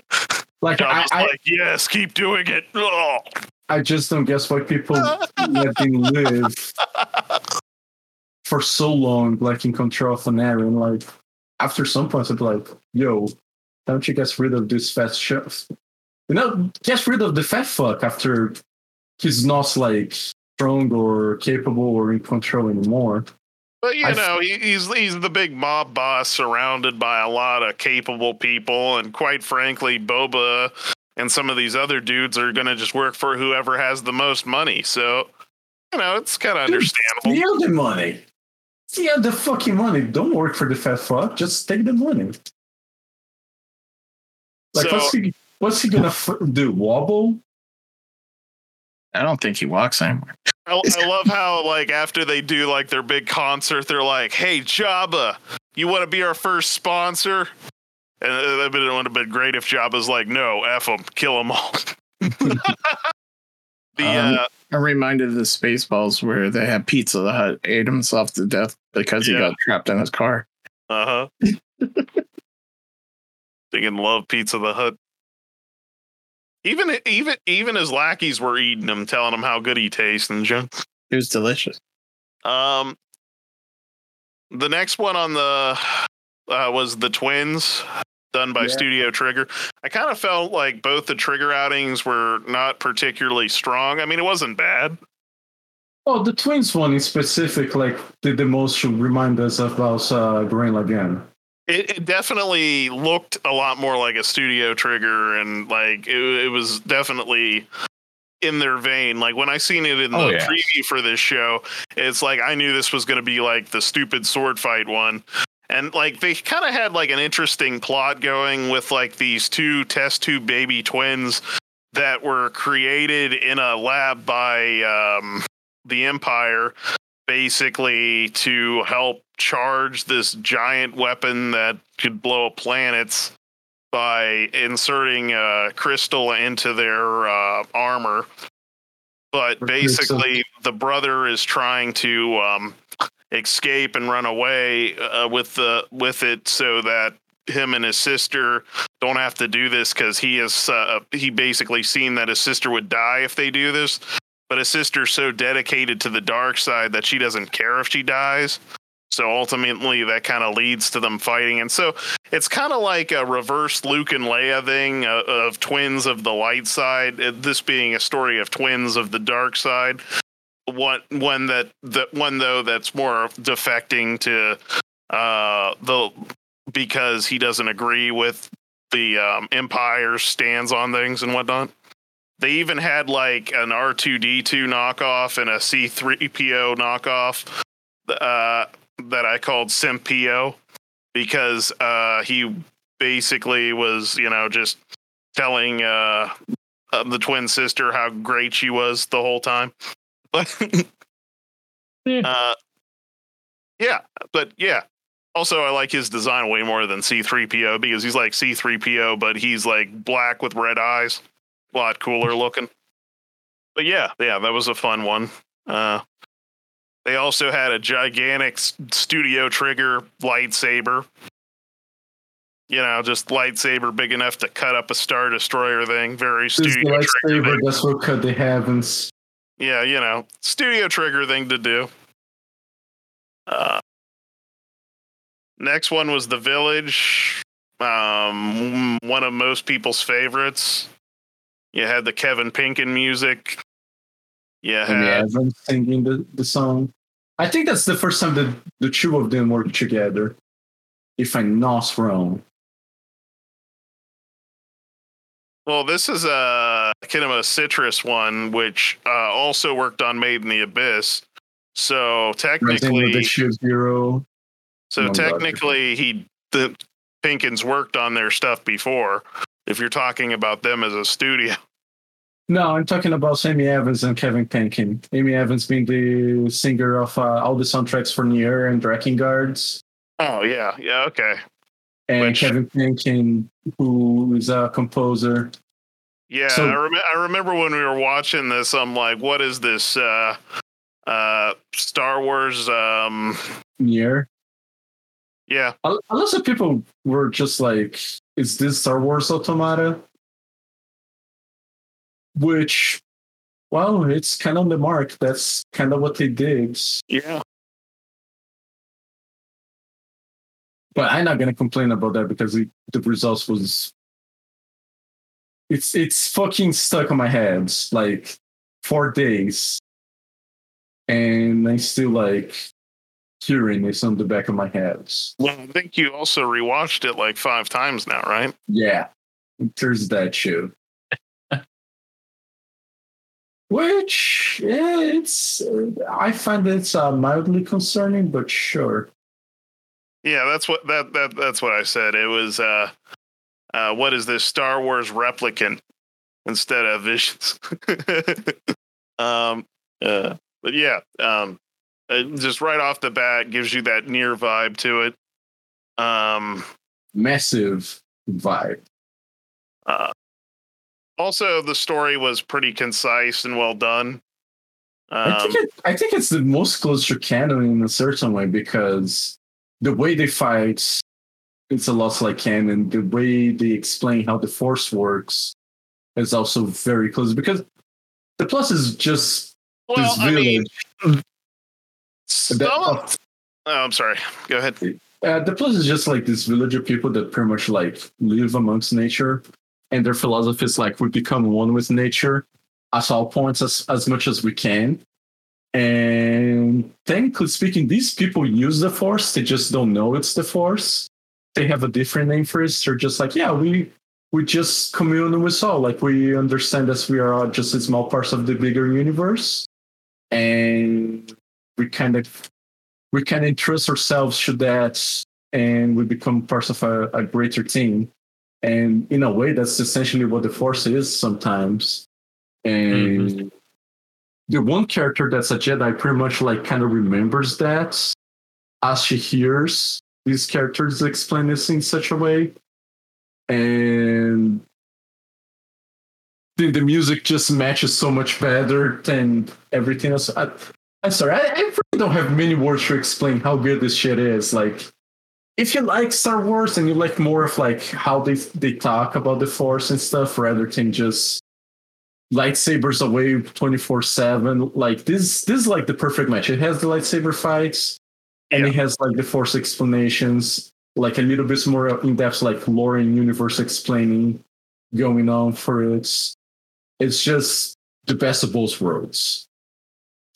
Like I, Jabba's I, like, yes, keep doing it. Ugh. I just don't guess why people let them live for so long, like in control of an area. And like after some point, it's like, yo, don't you get rid of this fat chef? You know, get rid of the fat fuck after he's not like strong or capable or in control anymore. But you I know, he, he's he's the big mob boss, surrounded by a lot of capable people, and quite frankly, Boba and some of these other dudes are going to just work for whoever has the most money. So, you know, it's kind of understandable. Steal the money. Steal the fucking money. Don't work for the fat fuck. Just take the money. Like, So- what's he? Gonna f- do? Wobble? I don't think he walks anymore. I, I love how like after they do like their big concert, they're like, "Hey, Jabba, you want to be our first sponsor?" And it would have been great if Jabba's like, "No, f them, kill them all." the Um, uh, I'm reminded of the Spaceballs where they had Pizza the Hut ate himself to death because he Yeah. got trapped in his car. uh huh. Thinking love Pizza the Hut. Even even even his lackeys were eating him, telling him how good he tastes and junk. It was delicious. Um, the next one on the uh, was the twins, done by Yeah. Studio Trigger. I kind of felt like both the Trigger outings were not particularly strong. I mean, it wasn't bad. Oh, the twins one in specific, like, did the most should remind us about uh, Gurren Lagann. It, it definitely looked a lot more like a Studio Trigger, and like it, it was definitely in their vein. Like when I seen it in the Oh, yeah. preview for this show, it's like I knew this was going to be like the stupid sword fight one. And like they kind of had like an interesting plot going with like these two test tube baby twins that were created in a lab by um, the Empire, basically to help charge this giant weapon that could blow up planets by inserting a crystal into their uh, armor. But basically, the brother is trying to um, escape and run away uh, with the with it, so that him and his sister don't have to do this because he is uh, he basically seen that his sister would die if they do this. But his sister's so dedicated to the dark side that she doesn't care if she dies. So ultimately, that kind of leads to them fighting. And so it's kind of like a reverse Luke and Leia thing uh, of twins of the light side. uh, This being a story of twins of the dark side. One, one that that one though that's more defecting to uh, the because he doesn't agree with the um, Empire's stands on things and whatnot. They even had like an R two D two knockoff and a C three PO knockoff. Uh, that I called Simpio because uh, he basically was, you know, just telling uh, uh, the twin sister how great she was the whole time. But Yeah. uh, yeah, but yeah. Also, I like his design way more than C3PO because he's like C3PO, but he's like black with red eyes. Lot cooler looking. But yeah, yeah, that was a fun one. Uh, they also had a gigantic studio trigger lightsaber. You know, just lightsaber big enough to cut up a star destroyer thing. Very studio trigger. thing. that's what cut the heavens. Yeah, you know, studio trigger thing to do. Uh, next one was the village. Um, one of most people's favorites. You had the Kevin Penkin music. Yeah, had singing the, the song. I think that's the first time that the two of them worked together. If I'm not wrong. Well, this is a Kinema Citrus one, which uh, also worked on Made in the Abyss. So technically, the so among technically, he the Penkins worked on their stuff before. If you're talking about them as a studio, No, I'm talking about Amy Evans and Kevin Penkin. Amy Evans being the singer of uh, all the soundtracks for Nier and Drakengard's. oh yeah, yeah, okay, And Which- Kevin Penkin, who is a composer. yeah. So- I, rem- I remember when we were watching this, I'm like, what is this? Uh, uh, Star Wars. Um, Nier. yeah, A, a lot of people were just like, is this Star Wars Automata? which, well, it's kind of on the mark. That's kind of what they did. Yeah. But I'm not gonna complain about that because it, the results was. It's it's fucking stuck on my head like four days, and I still like hearing this on the back of my head. Well, I think you also rewatched it like five times now, right? Yeah, there's that show. Which yeah, it's uh, I find it's uh, mildly concerning, but sure. Yeah, that's what that that that's what I said. It was uh uh what is this Star Wars replicant instead of visions. um uh but yeah, um just right off the bat gives you that Nier vibe to it. Um Massive vibe. uh also the story was pretty concise and well done. I Um think it, I think it's the most close to canon in a certain way because the way they fight, it's a lot like canon. The way they explain how the force works is also very close because the plus is just well, this I mean, village. Some that- of- oh, I'm sorry. Go ahead. Uh, the place is just like this village of people that pretty much like live amongst nature, and their philosophy is like we become one with nature at all points as, as much as we can. And technically speaking, these people use the force, they just don't know it's the force. They have a different name for it. They're just like, yeah, we we just commune with all. Like we understand that we are just a small parts of the bigger universe. And we kind of we can entrust ourselves to that and we become part of a, a greater team. And in a way, that's essentially what the force is sometimes. And mm-hmm. the one character that's a Jedi pretty much like kind of remembers that as she hears these characters explain this in such a way. And the, the music just matches so much better than everything else. I, I'm sorry, I, I really don't have many words to explain how good this shit is. Like, if you like Star Wars and you like more of like how they they talk about the Force and stuff, rather than just lightsabers away 24 7 like this this is like the perfect match. It has the lightsaber fights and it has like the force explanations like a little bit more in-depth like lore and universe explaining going on for it. It's just the best of both worlds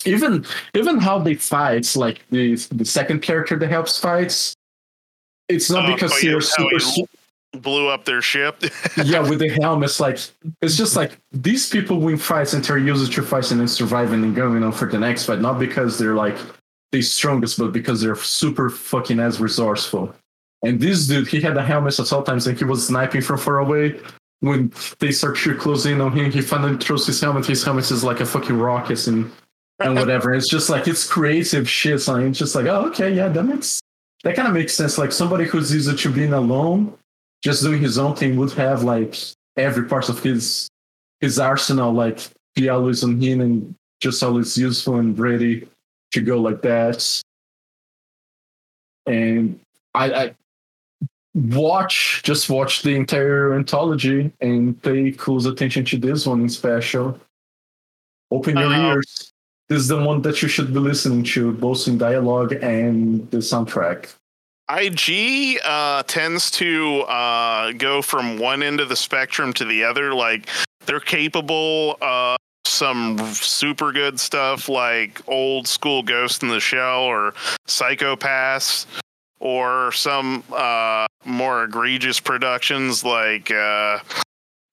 even even how they fight like the the second character that helps fights it's not Oh, because oh, they're yeah, how he super Blew up their ship. yeah, with the helmets, like it's just like these people win fights and they're used to fights and then surviving and going on for the next fight, not because they're like the strongest, but because they're super fucking as resourceful. And this dude, he had the helmets at all times and he was sniping from far away. When they start to close in on him, he finally throws his helmet. His helmet is like a fucking rocket and and whatever. It's just like it's creative shit. So it's just like, oh, okay, yeah, that makes that kind of makes sense. Like somebody who's used to being alone just doing his own thing would have like every part of his his arsenal like be always on him and just always useful and ready to go like that. And I, I watch just watch the entire anthology and pay close attention to this one in special. Open your Uh, ears. This is the one that you should be listening to, both in dialogue and the soundtrack. IG uh, tends to uh, go from one end of the spectrum to the other. Like they're capable of some super good stuff, like old school Ghost in the Shell or Psycho-Pass, or some uh, more egregious productions like uh,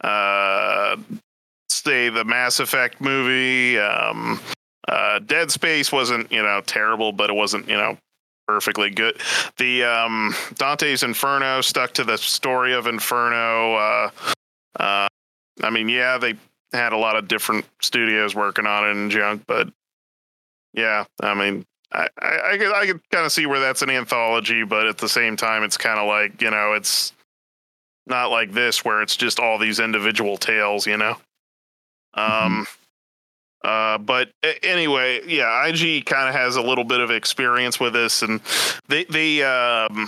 uh, say the Mass Effect movie. Um, uh, Dead Space wasn't you know terrible, but it wasn't you know perfectly good. The um, Dante's Inferno stuck to the story of Inferno. Uh, uh, I mean, yeah, they had a lot of different studios working on it and junk, but yeah, I mean, I I, I could, I could kind of see where that's an anthology, but at the same time, it's kind of like you know, it's not like this where it's just all these individual tales, you know. Um. Uh, but anyway, yeah, IG kind of has a little bit of experience with this, and they they um,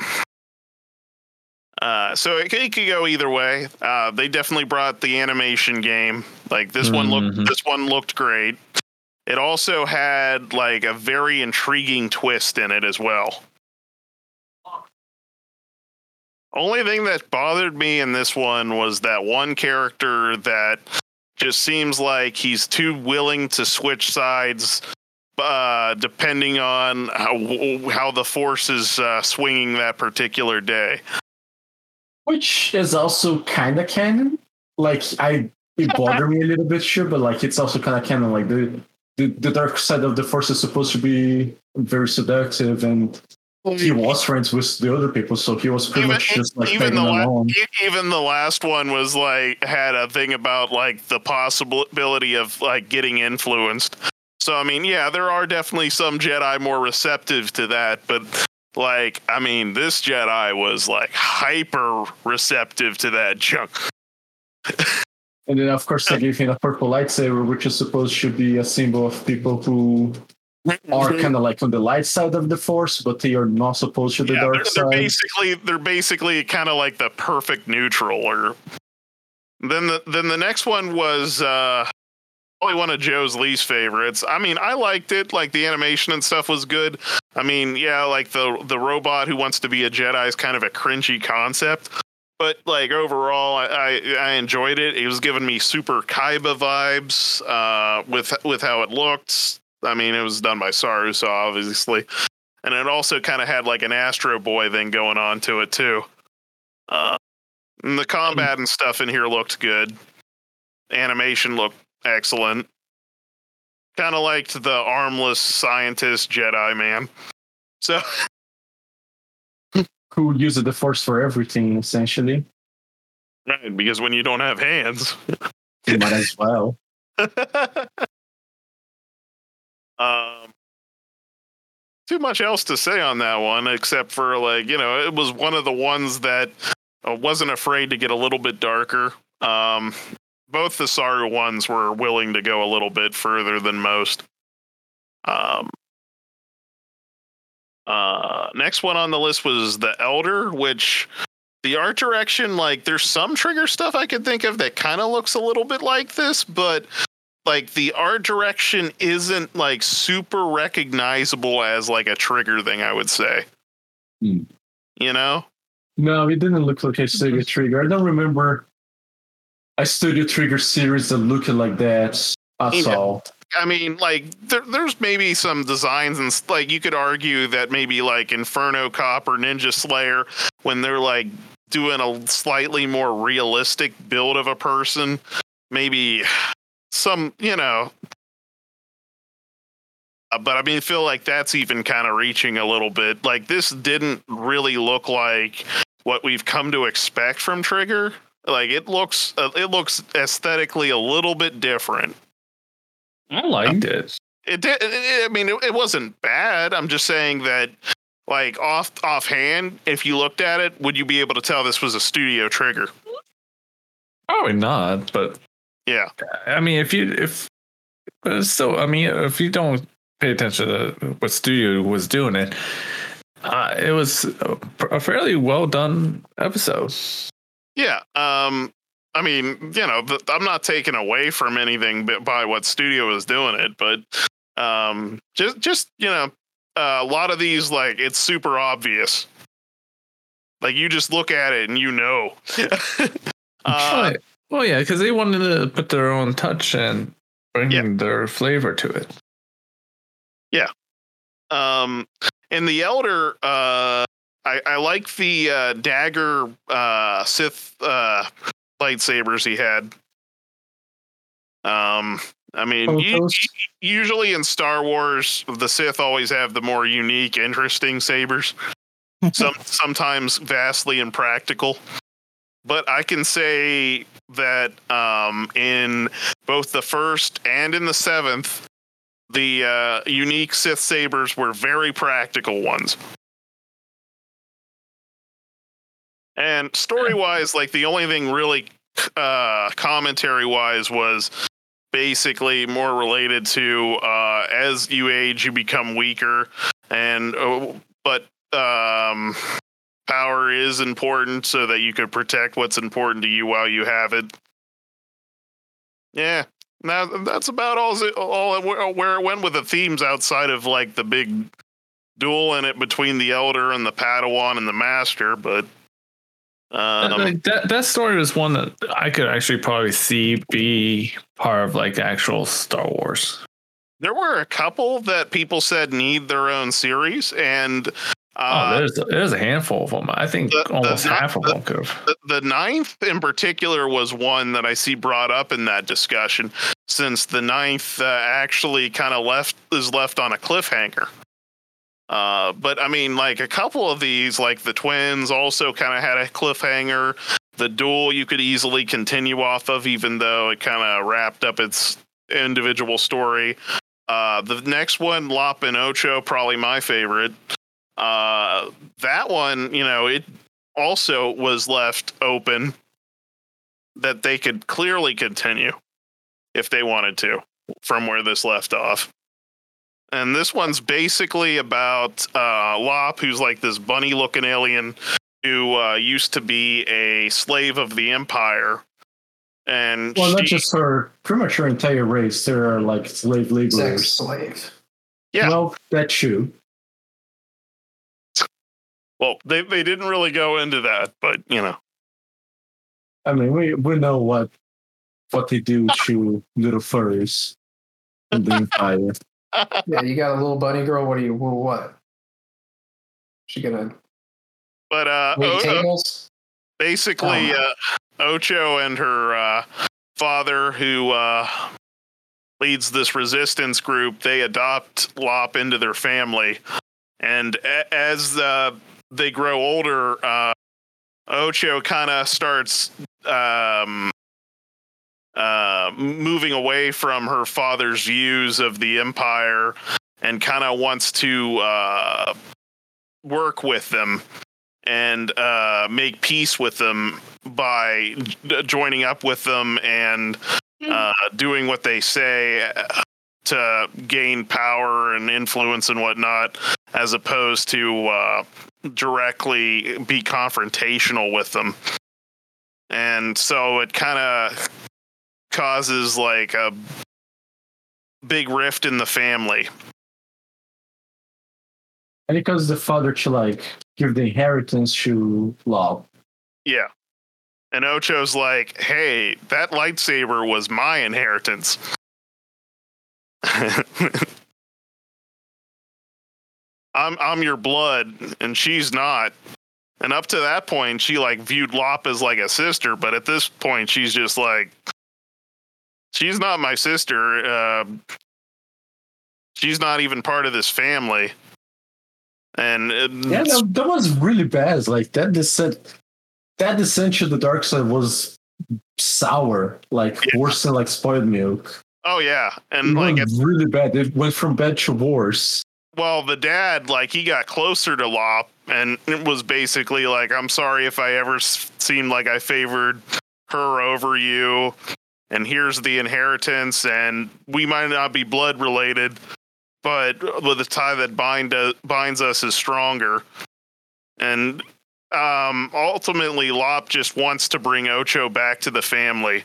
uh, so it, could- it could go either way. Uh, they definitely brought the animation game Like this one looked Mhm. this one looked great. It also had like a very intriguing twist in it as well. Only thing that bothered me in this one was that one character that just seems like he's too willing to switch sides uh, depending on how, how the force is uh, swinging that particular day. Which is also kind of canon. Like I, it bothered me a little bit, sure, but like it's also kind of canon. Like the, the the dark side of the force is supposed to be very seductive, and he was friends with the other people, so he was pretty Even- much just like even the la- even the last one was like had a thing about like the possibility of like getting influenced. So I mean, yeah, there are definitely some Jedi more receptive to that, but like I mean, this Jedi was like hyper receptive to that junk. And then, of course, they gave him a purple lightsaber, which is supposed to be a symbol of people who are kind of like on the light side of the force, but they are not supposed to the Yeah, they're, dark they're side. basically they're basically kind of like the perfect neutral. Or then the then the next one was uh, probably one of Joe's least favorites. I mean, I liked it. Like the animation and stuff was good. I mean, yeah, like the the robot who wants to be a Jedi is kind of a cringy concept. But like overall, I, I, I enjoyed it. It was giving me super Kaiba vibes uh, with with how it looked. I mean, it was done by Saru, so obviously, and it also kind of had like an Astro Boy thing going on to it too. Uh, and the combat and stuff in here looked good. Animation looked excellent. Kind of liked the armless scientist Jedi man. So who uses the force for everything, essentially. right, because when you don't have hands. You might as well. um, too much else to say on that one, except for like you know, it was one of the ones that uh, wasn't afraid to get a little bit darker. Um, both the Saru ones were willing to go a little bit further than most. Um, uh, next one on the list was the Elder, which the art direction, like, there's some trigger stuff I could think of that kind of looks a little bit like this, but like the art direction isn't like super recognizable as like a trigger thing, I would say. Hmm. You know? No, it didn't look like a Studio Trigger. I don't remember a Studio Trigger series that looked like that at Yeah. all. I mean, like there, there's maybe some designs and like you could argue that maybe like Inferno Cop or Ninja Slayer when they're like doing a slightly more realistic build of a person, maybe some you know. Uh, But I mean, I feel like that's even kind of reaching a little bit. Like this didn't really look like what we've come to expect from Trigger. Like it looks, uh, it looks aesthetically a little bit different. I liked it. It did. It, it- I mean, it, it wasn't bad. I'm just saying that, like off offhand, if you looked at it, would you be able to tell this was a studio trigger? Probably not, but Yeah, I mean, if you if but still, I mean, if you don't pay attention to what studio was doing it, uh, it was a, a fairly well done episode. yeah. Um, I mean, you know, I'm not taking away from anything by what studio is doing it, but um, just just you know, uh, a lot of these like it's super obvious. Like you just look at it and you know. uh. Well, yeah, because they wanted to put their own touch and bring Yeah. their flavor to it. Yeah. Um, in the Elder, uh, I, I like the uh, dagger uh, Sith uh, lightsabers he had. Um, I mean, u- Photos? usually in Star Wars, the Sith always have the more unique, interesting sabers. Some sometimes vastly impractical. But I can say that um, in both the first and in the seventh, the uh, unique Sith sabers were very practical ones. And story wise, like the only thing really uh, commentary wise was basically more related to uh, as you age, you become weaker, and uh, but um, power is important so that you could protect what's important to you while you have it. Yeah. Now that's about all. All where it went with the themes outside of like the big duel in it between the elder and the Padawan and the master, but That- um, like, that that story was one that I could actually probably see be part of like actual Star Wars. there were a couple that people said need their own series, and oh, uh, there's there's a handful of them. I think the- almost half of the- them could have. the, the ninth in particular was one that I see brought up in that discussion, since the ninth uh, actually kind of left is left on a cliffhanger. Uh, but I mean, like a couple of these, like the twins, also kind of had a cliffhanger. The duel you could easily continue off of, even though it kind of wrapped up its individual story. Uh, the next one, Lop and Ocho, probably my favorite. Uh, that one, you know, it also was left open that they could clearly continue if they wanted to from where this left off. And this one's basically about uh, Lop, who's like this bunny looking alien who uh, used to be a slave of the Empire. And Well, not just her, pretty much her entire race. There are like slave Sex laborers. slave. Yeah. Well, that's true. Well, they, they didn't really go into that, but you know. I mean, we we know what what they do to little furries in the empire. Yeah, you got a little bunny girl. What are you? Well, what? She gonna But uh, wait O- O- tables? basically Oh, uh, Ocho and her uh, father, who uh, leads this resistance group, they adopt Lop into their family, and a- as uh, they grow older, uh, Ocho kind of starts um, uh, moving away from her father's views of the empire, and kind of wants to uh, work with them and uh, make peace with them by joining up with them and uh, doing what they say uh, to gain power and influence and whatnot, as opposed to uh, directly be confrontational with them. And so it kind of causes like a big rift in the family. And because the father to like give the inheritance to Law. Yeah. And Ocho's like, hey, that lightsaber was my inheritance. I'm I'm your blood and she's not. And up to that point she like viewed Lop as like a sister, but at this point she's just like she's not my sister. Uh, she's not even part of this family. And uh, Yeah, that, that was really bad. Like that descent, that descent to the dark side was sour, like Yeah. worse than like spoiled milk. oh yeah, and It like was really bad. It went from bad to worse. Well, the dad, like, he got closer to Lop and it was basically like, I'm sorry if I ever seemed like I favored her over you. And here's the inheritance. And we might not be blood related, but the tie that bind uh, binds us is stronger. And um, ultimately, Lop just wants to bring Ocho back to the family.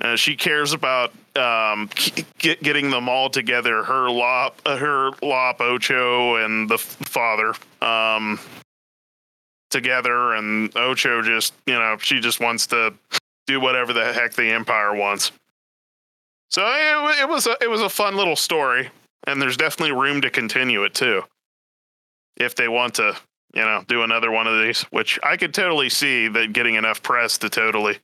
Uh, she cares about um, get, getting them all together. Her Lop, uh, her Lop, Ocho, and the father um, together, and Ocho just you know she just wants to do whatever the heck the Empire wants. So it, it was a, it was a fun little story, and there's definitely room to continue it too, if they want to. You know, do another one of these, which I could totally see that getting enough press to totally.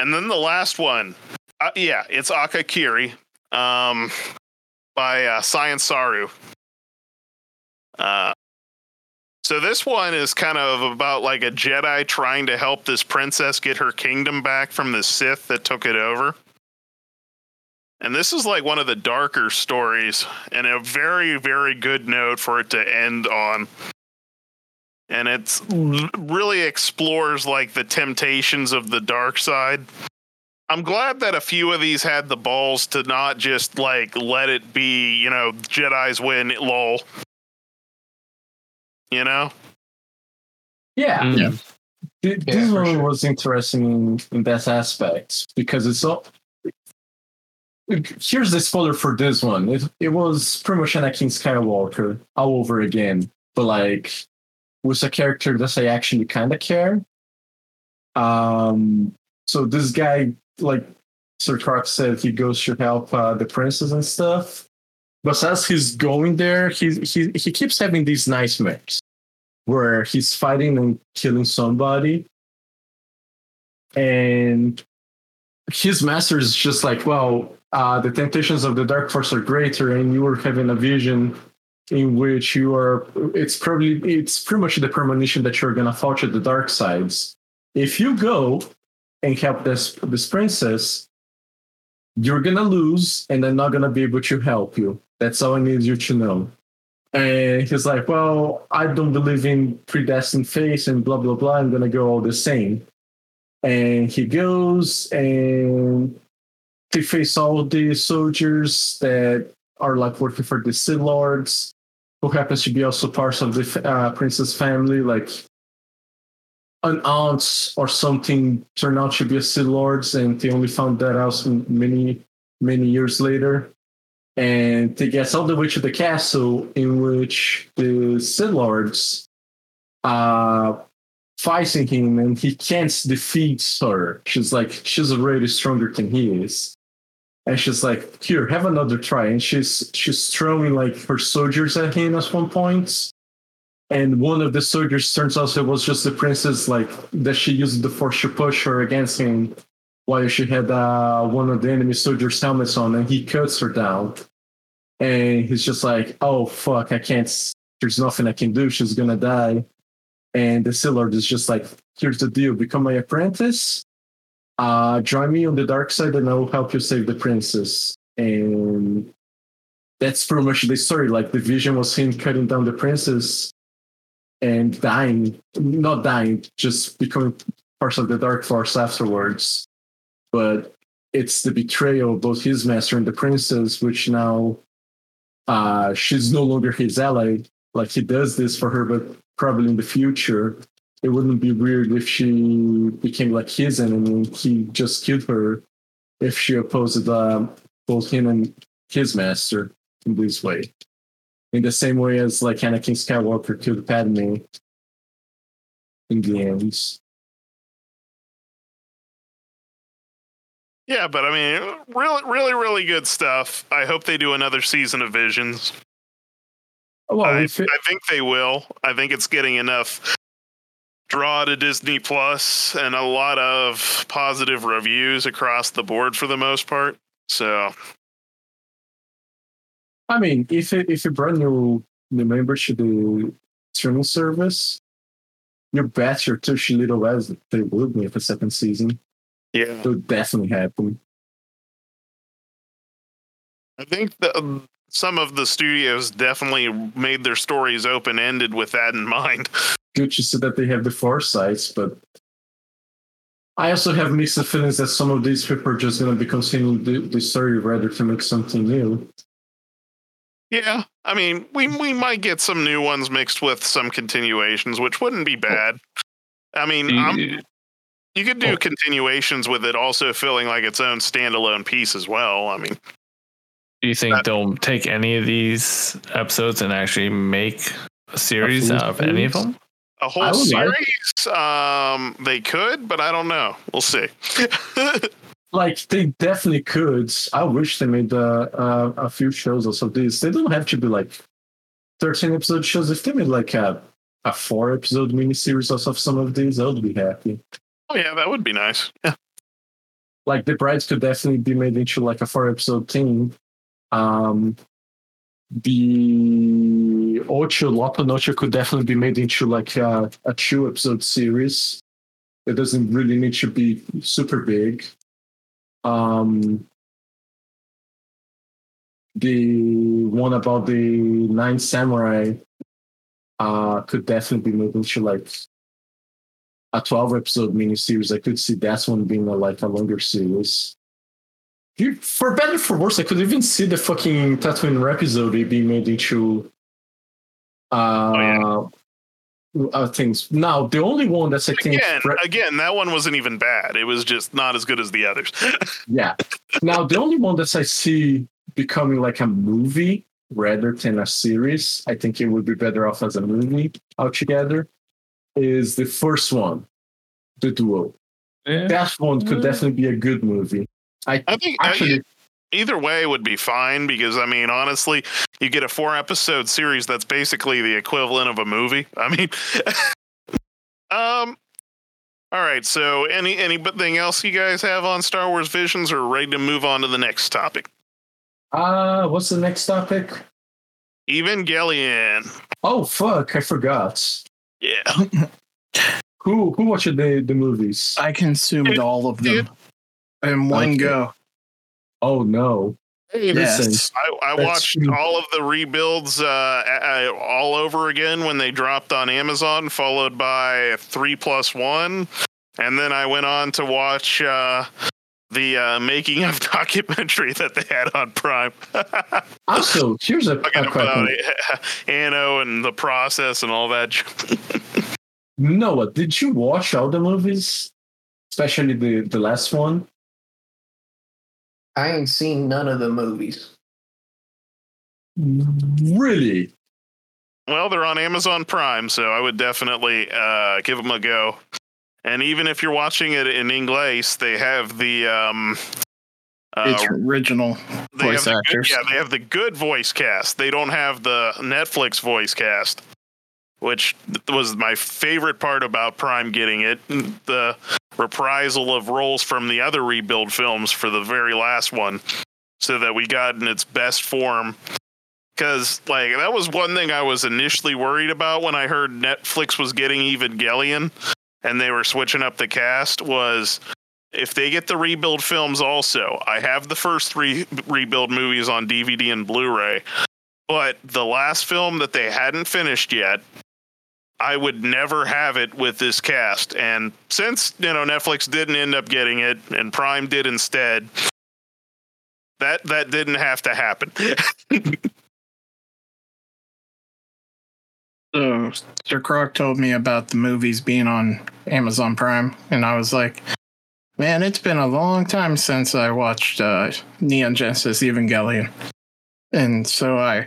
And then the last one, uh, yeah, it's Akakiri um, by uh, Science Saru. Uh, so this one is kind of about like a Jedi trying to help this princess get her kingdom back from the Sith that took it over. And this is like one of the darker stories, and a very, very good note for it to end on. And it's really explores like the temptations of the dark side. I'm glad that a few of these had the balls to not just like let it be, you know, Jedi's win, lol. You know? Yeah. Mm. Yeah. Yeah, this for one sure. was interesting in, in that aspect because it's all here's the spoiler for this one. It it was pretty much Anakin Skywalker all over again, but like with a character that I actually kind of care. Um, so this guy, like Sir Clark said, he goes to help uh, the princess and stuff. But as he's going there, he he he keeps having these nightmares where he's fighting and killing somebody, and his master is just like, well, uh, the temptations of the dark force are greater, and you are having a vision in which you are. It's probably it's pretty much the premonition that you're gonna fall to the dark sides. If you go and help this this princess, you're gonna lose, and I'm not gonna be able to help you. That's all I need you to know. And he's like, Well, I don't believe in predestined fate and blah blah blah. I'm gonna go all the same. And he goes and they face all the soldiers that are like working for the Sith Lords, who happens to be also part of the uh, princess family. Like an aunt or something turned out to be a Sith Lords, and they only found that out many many years later and they get all the way to the castle in which the Sith Lords are fighting him and he can't defeat her. She's like, she's already stronger than he is. And she's like, here, have another try. And she's she's throwing like her soldiers at him at one. And one of the soldiers turns out it was just the princess, like that she used the force to push her against him while she had uh, one of the enemy soldiers' helmets on, and he cuts her down and he's just like, "Oh fuck, I can't. There's nothing I can do. She's gonna die." And the Sith Lord is just like, "Here's the deal: become my apprentice. Uh, join me on the dark side, and I'll help you save the princess." And that's pretty much the story. Like the vision was him cutting down the princess and dying, not dying, just becoming part of the dark force afterwards. But it's the betrayal of both his master and the princess, which now uh, she's no longer his ally. Like he does this for her, but probably in the future, it wouldn't be weird if she became like his enemy. He just killed her if she opposed um, both him and his master in this way. In the same way as like Anakin Skywalker killed Padme in the end. Yeah, but I mean, really, really, really good stuff. I hope they do another season of Visions. Well, I, it- I think they will. I think it's getting enough draw to Disney Plus and a lot of positive reviews across the board for the most part. So I mean, if it, if you brought new new members to the streaming service, you bet your tushy little ass that they would make a second season. yeah, It would definitely happen. I think the, um, some of the studios definitely made their stories open ended with that in mind. Good to see that they have the foresight, but I also have mixed feelings that some of these people are just going to be continuing the, the story rather to make something new. Yeah, I mean, we we might get some new ones mixed with some continuations, which wouldn't be oh. bad. I mean, I'm, You- you could do oh. continuations with it also feeling like its own standalone piece as well. I mean, Do you think That- they'll take any of these episodes and actually make a series out of any of series? them? A whole like series, um, they could, but I don't know. We'll see. Like they definitely could. I wish they made uh, uh, a few shows of these. They don't have to be like thirteen episode shows. If they made like a a four episode miniseries of of some of these, I would be happy. oh yeah, that would be nice. Yeah. Like the brides could definitely be made into like a four episode thing. Um, the Ocho Lopo Noche could definitely be made into like a, a two episode series. It doesn't really need to be super big. Um, the one about the Nine Samurai uh, could definitely be made into like a 12 episode miniseries. I could see that one being a, like a longer series. You, for better or for worse, I could even see the fucking Tatooine episode being made into uh, yeah. uh, things. Now, the only one that's I think Again, fre- again, that one wasn't even bad. It was just not as good as the others. yeah. Now, the only one that I see becoming like a movie rather than a series, I think it would be better off as a movie altogether, is the first one, The Duel. Yeah. That one could definitely be a good movie. I I think actually, either way would be fine because I mean, honestly, you get a four episode series that's basically the equivalent of a movie. I mean, um, all right. So, any anything else you guys have on Star Wars Visions, or ready to move on to the next topic? uh, what's the next topic? Evangelion. Oh, fuck, I forgot. Yeah. Who who watched the, the movies? I consumed Dude, all of dude. them in one Okay. go. Oh, no. Listen, Yes. I, I watched true. all of the rebuilds uh, uh, all over again when they dropped on Amazon, followed by three plus one, and then I went on to watch uh, the uh, making of documentary that they had on Prime. Also, here's a, Talking a question. about Anno and the process and all that. Noah, did you watch all the movies? Especially the, the last one? I ain't seen none of the movies. Really? Well, they're on Amazon Prime, so I would definitely uh, give them a go. And even if you're watching it in English, they have the um, uh, it's original they have voice the actors. Good, yeah, they have the good voice cast. They don't have the Netflix voice cast, which was my favorite part about Prime getting it. The reprisal of roles from the other rebuild films for the very last one, so that we got in its best form. Because like that was one thing I was initially worried about when I heard Netflix was getting Evangelion, and they were switching up the cast was if they get the rebuild films also i have the first three rebuild movies on dvd and blu-ray but the last film that they hadn't finished yet i would never have it with this cast and since you know netflix didn't end up getting it and prime did instead that that didn't have to happen So Sir Croc told me about the movies being on Amazon Prime, and I was like, "Man, it's been a long time since I watched uh, Neon Genesis Evangelion." And so I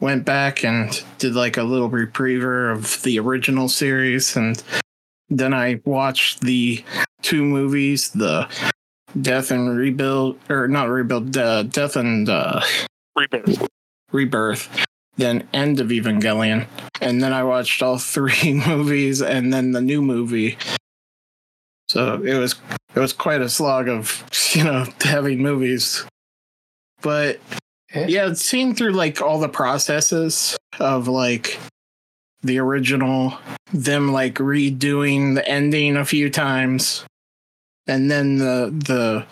went back and did like a little repriever of the original series, and then I watched the two movies, the Death and Rebuild, or not Rebuild, uh, Death and uh, Rebirth. Rebirth, then End of Evangelion, and then I watched all three movies and then the new movie. So it was it was quite a slog of you know having movies, but? Yeah, seeing through like all the processes of like the original, them like redoing the ending a few times, and then the the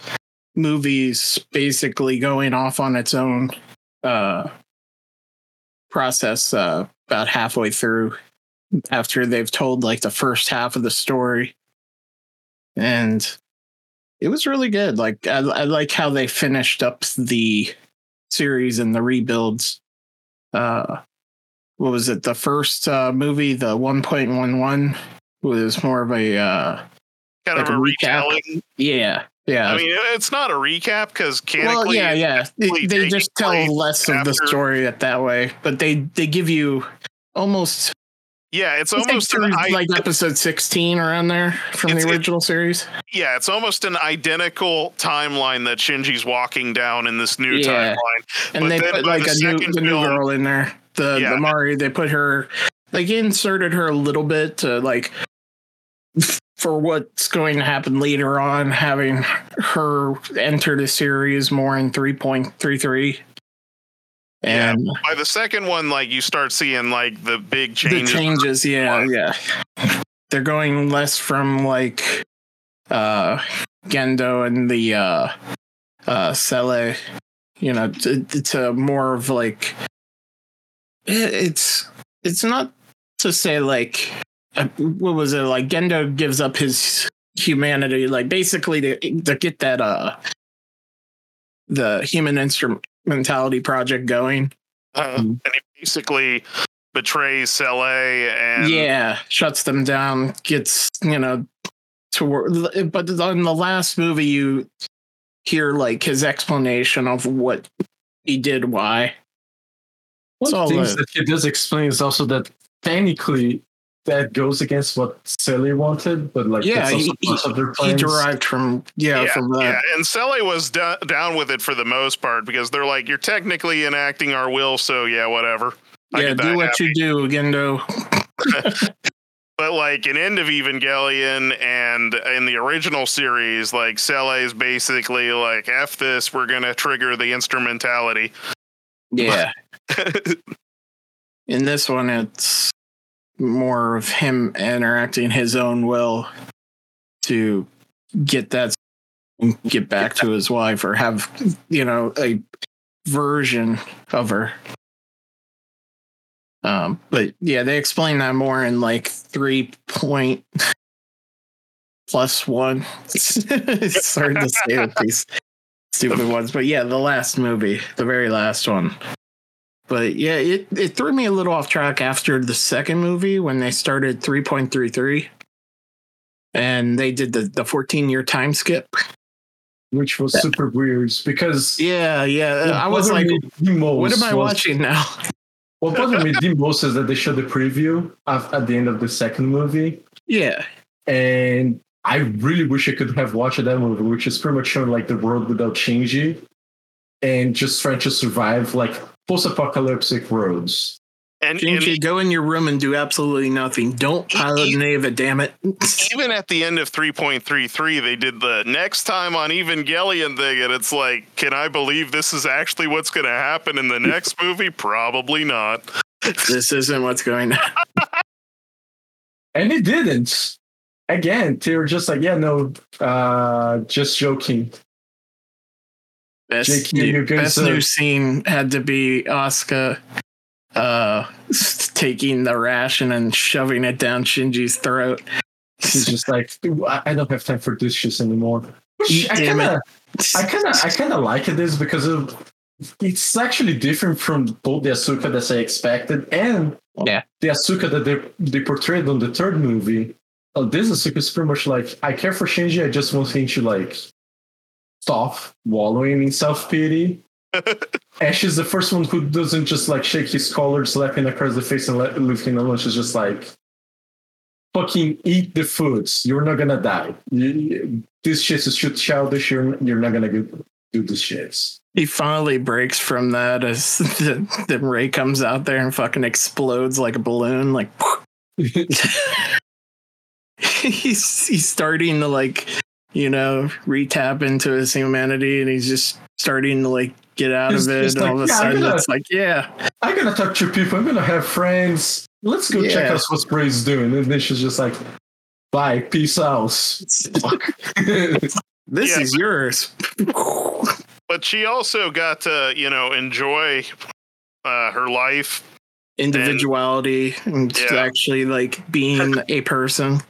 movies basically going off on its own uh process uh about halfway through after they've told like the first half of the story. And it was really good. Like i, I like how they finished up the series and the rebuilds. Uh what was it? The first uh movie the 1.11 was more of a uh kind Like of a a recap? retelling? Yeah. Yeah. I mean it's not a recap because well canonically yeah yeah. they, they just tell less of the story at that way but they they give you almost yeah it's It's almost like, an through, i- like episode 16 around there from the it- original series. yeah, it's almost an identical timeline that Shinji's walking down in this new Yeah. timeline. And But they put like the a new, the new girl in there. The, Yeah. the Mari, they put her, like inserted her a little bit to like for what's going to happen later on, having her enter the series more in 3.33. Yeah, And By the second one, like you start seeing like the big changes. the changes, yeah, yeah. They're going less from like uh Gendo and the uh uh Seele, you know, to, to more of like it- it's it's not to say like uh, what was it like Gendo gives up his humanity like basically to to get that uh the human instrumentality project going Uh, Mm-hmm. and he basically betrays Seele and yeah, shuts them down, gets, you know, to work. But in the last movie, you hear like his explanation of what he did, why. One It's all thing a- that he does explain is also that technically that goes against what Sally wanted, but like Yeah, that's also he- part of their He derived from, yeah, yeah, from that. yeah. And Sully was do- down with it for the most part because they're like, you're technically enacting our will, so yeah, whatever. I Yeah, do what happy. you do, Gendo. But like in End of Evangelion and in the original series, like Seele is basically like, F this, we're gonna trigger the instrumentality. Yeah. In this one, it's more of him interacting his own will to get that, get back to his wife or have, you know, a version of her. Um, but yeah, they explain that more in like three point plus one. it's hard to say with these stupid ones, but yeah, the last movie, the very last one. But yeah, it, it threw me a little off track after the second movie when they started 3.33 and they did the, the 14 year time skip. which was super weird because Yeah, yeah. I was like, me the most what am I was- watching now? What bothered me the most is that they showed the preview of, at the end of the second movie, Yeah. and I really wish I could have watched that movie, which is pretty much showing like the world without Shinji and just trying to survive like post-apocalyptic roads. And, and Shinji, go in your room and do absolutely nothing. Don't pilot an Ava, damn it. even at the end of 3.33, they did the next time on Evangelion thing, and it's like, can I believe this is actually what's going to happen in the next movie? Probably not. this isn't what's going on. And it didn't. Again, they were just like, yeah, no, uh, just joking. Best, Jake, new, best sir? new scene had to be Asuka uh, taking the ration and shoving it down Shinji's throat. He's just like, I don't have time for dishes anymore. Which I kind it. of, I kind of, I kind of like this because of it's actually different from both the Asuka that I expected and Yeah. the Asuka that they they portrayed on the third movie. Oh, this Asuka is pretty much like, I care for Shinji. I just want him to like stop wallowing in self pity. Ash is the first one who doesn't just like shake his collar, slap him across the face, and let, leave him alone. She's just like, fucking eat the foods. You're not gonna die. You- this shit is too childish. You're, you're not gonna go do this shit. He finally breaks from that as the, the Rei comes out there and fucking explodes like a balloon. Like he's he's starting to like you know retap into his humanity, and he's just starting to like get out He's of it. just And all of a "Yeah, sudden, gonna- it's like, yeah, I'm gonna talk to people. I'm gonna have friends. Let's go check Yeah. out what Spray's doing. And then she's just like, bye, peace out. This Yeah, is yours. But she also got to, you know, enjoy uh, her life. Individuality and Yeah. actually like being a person.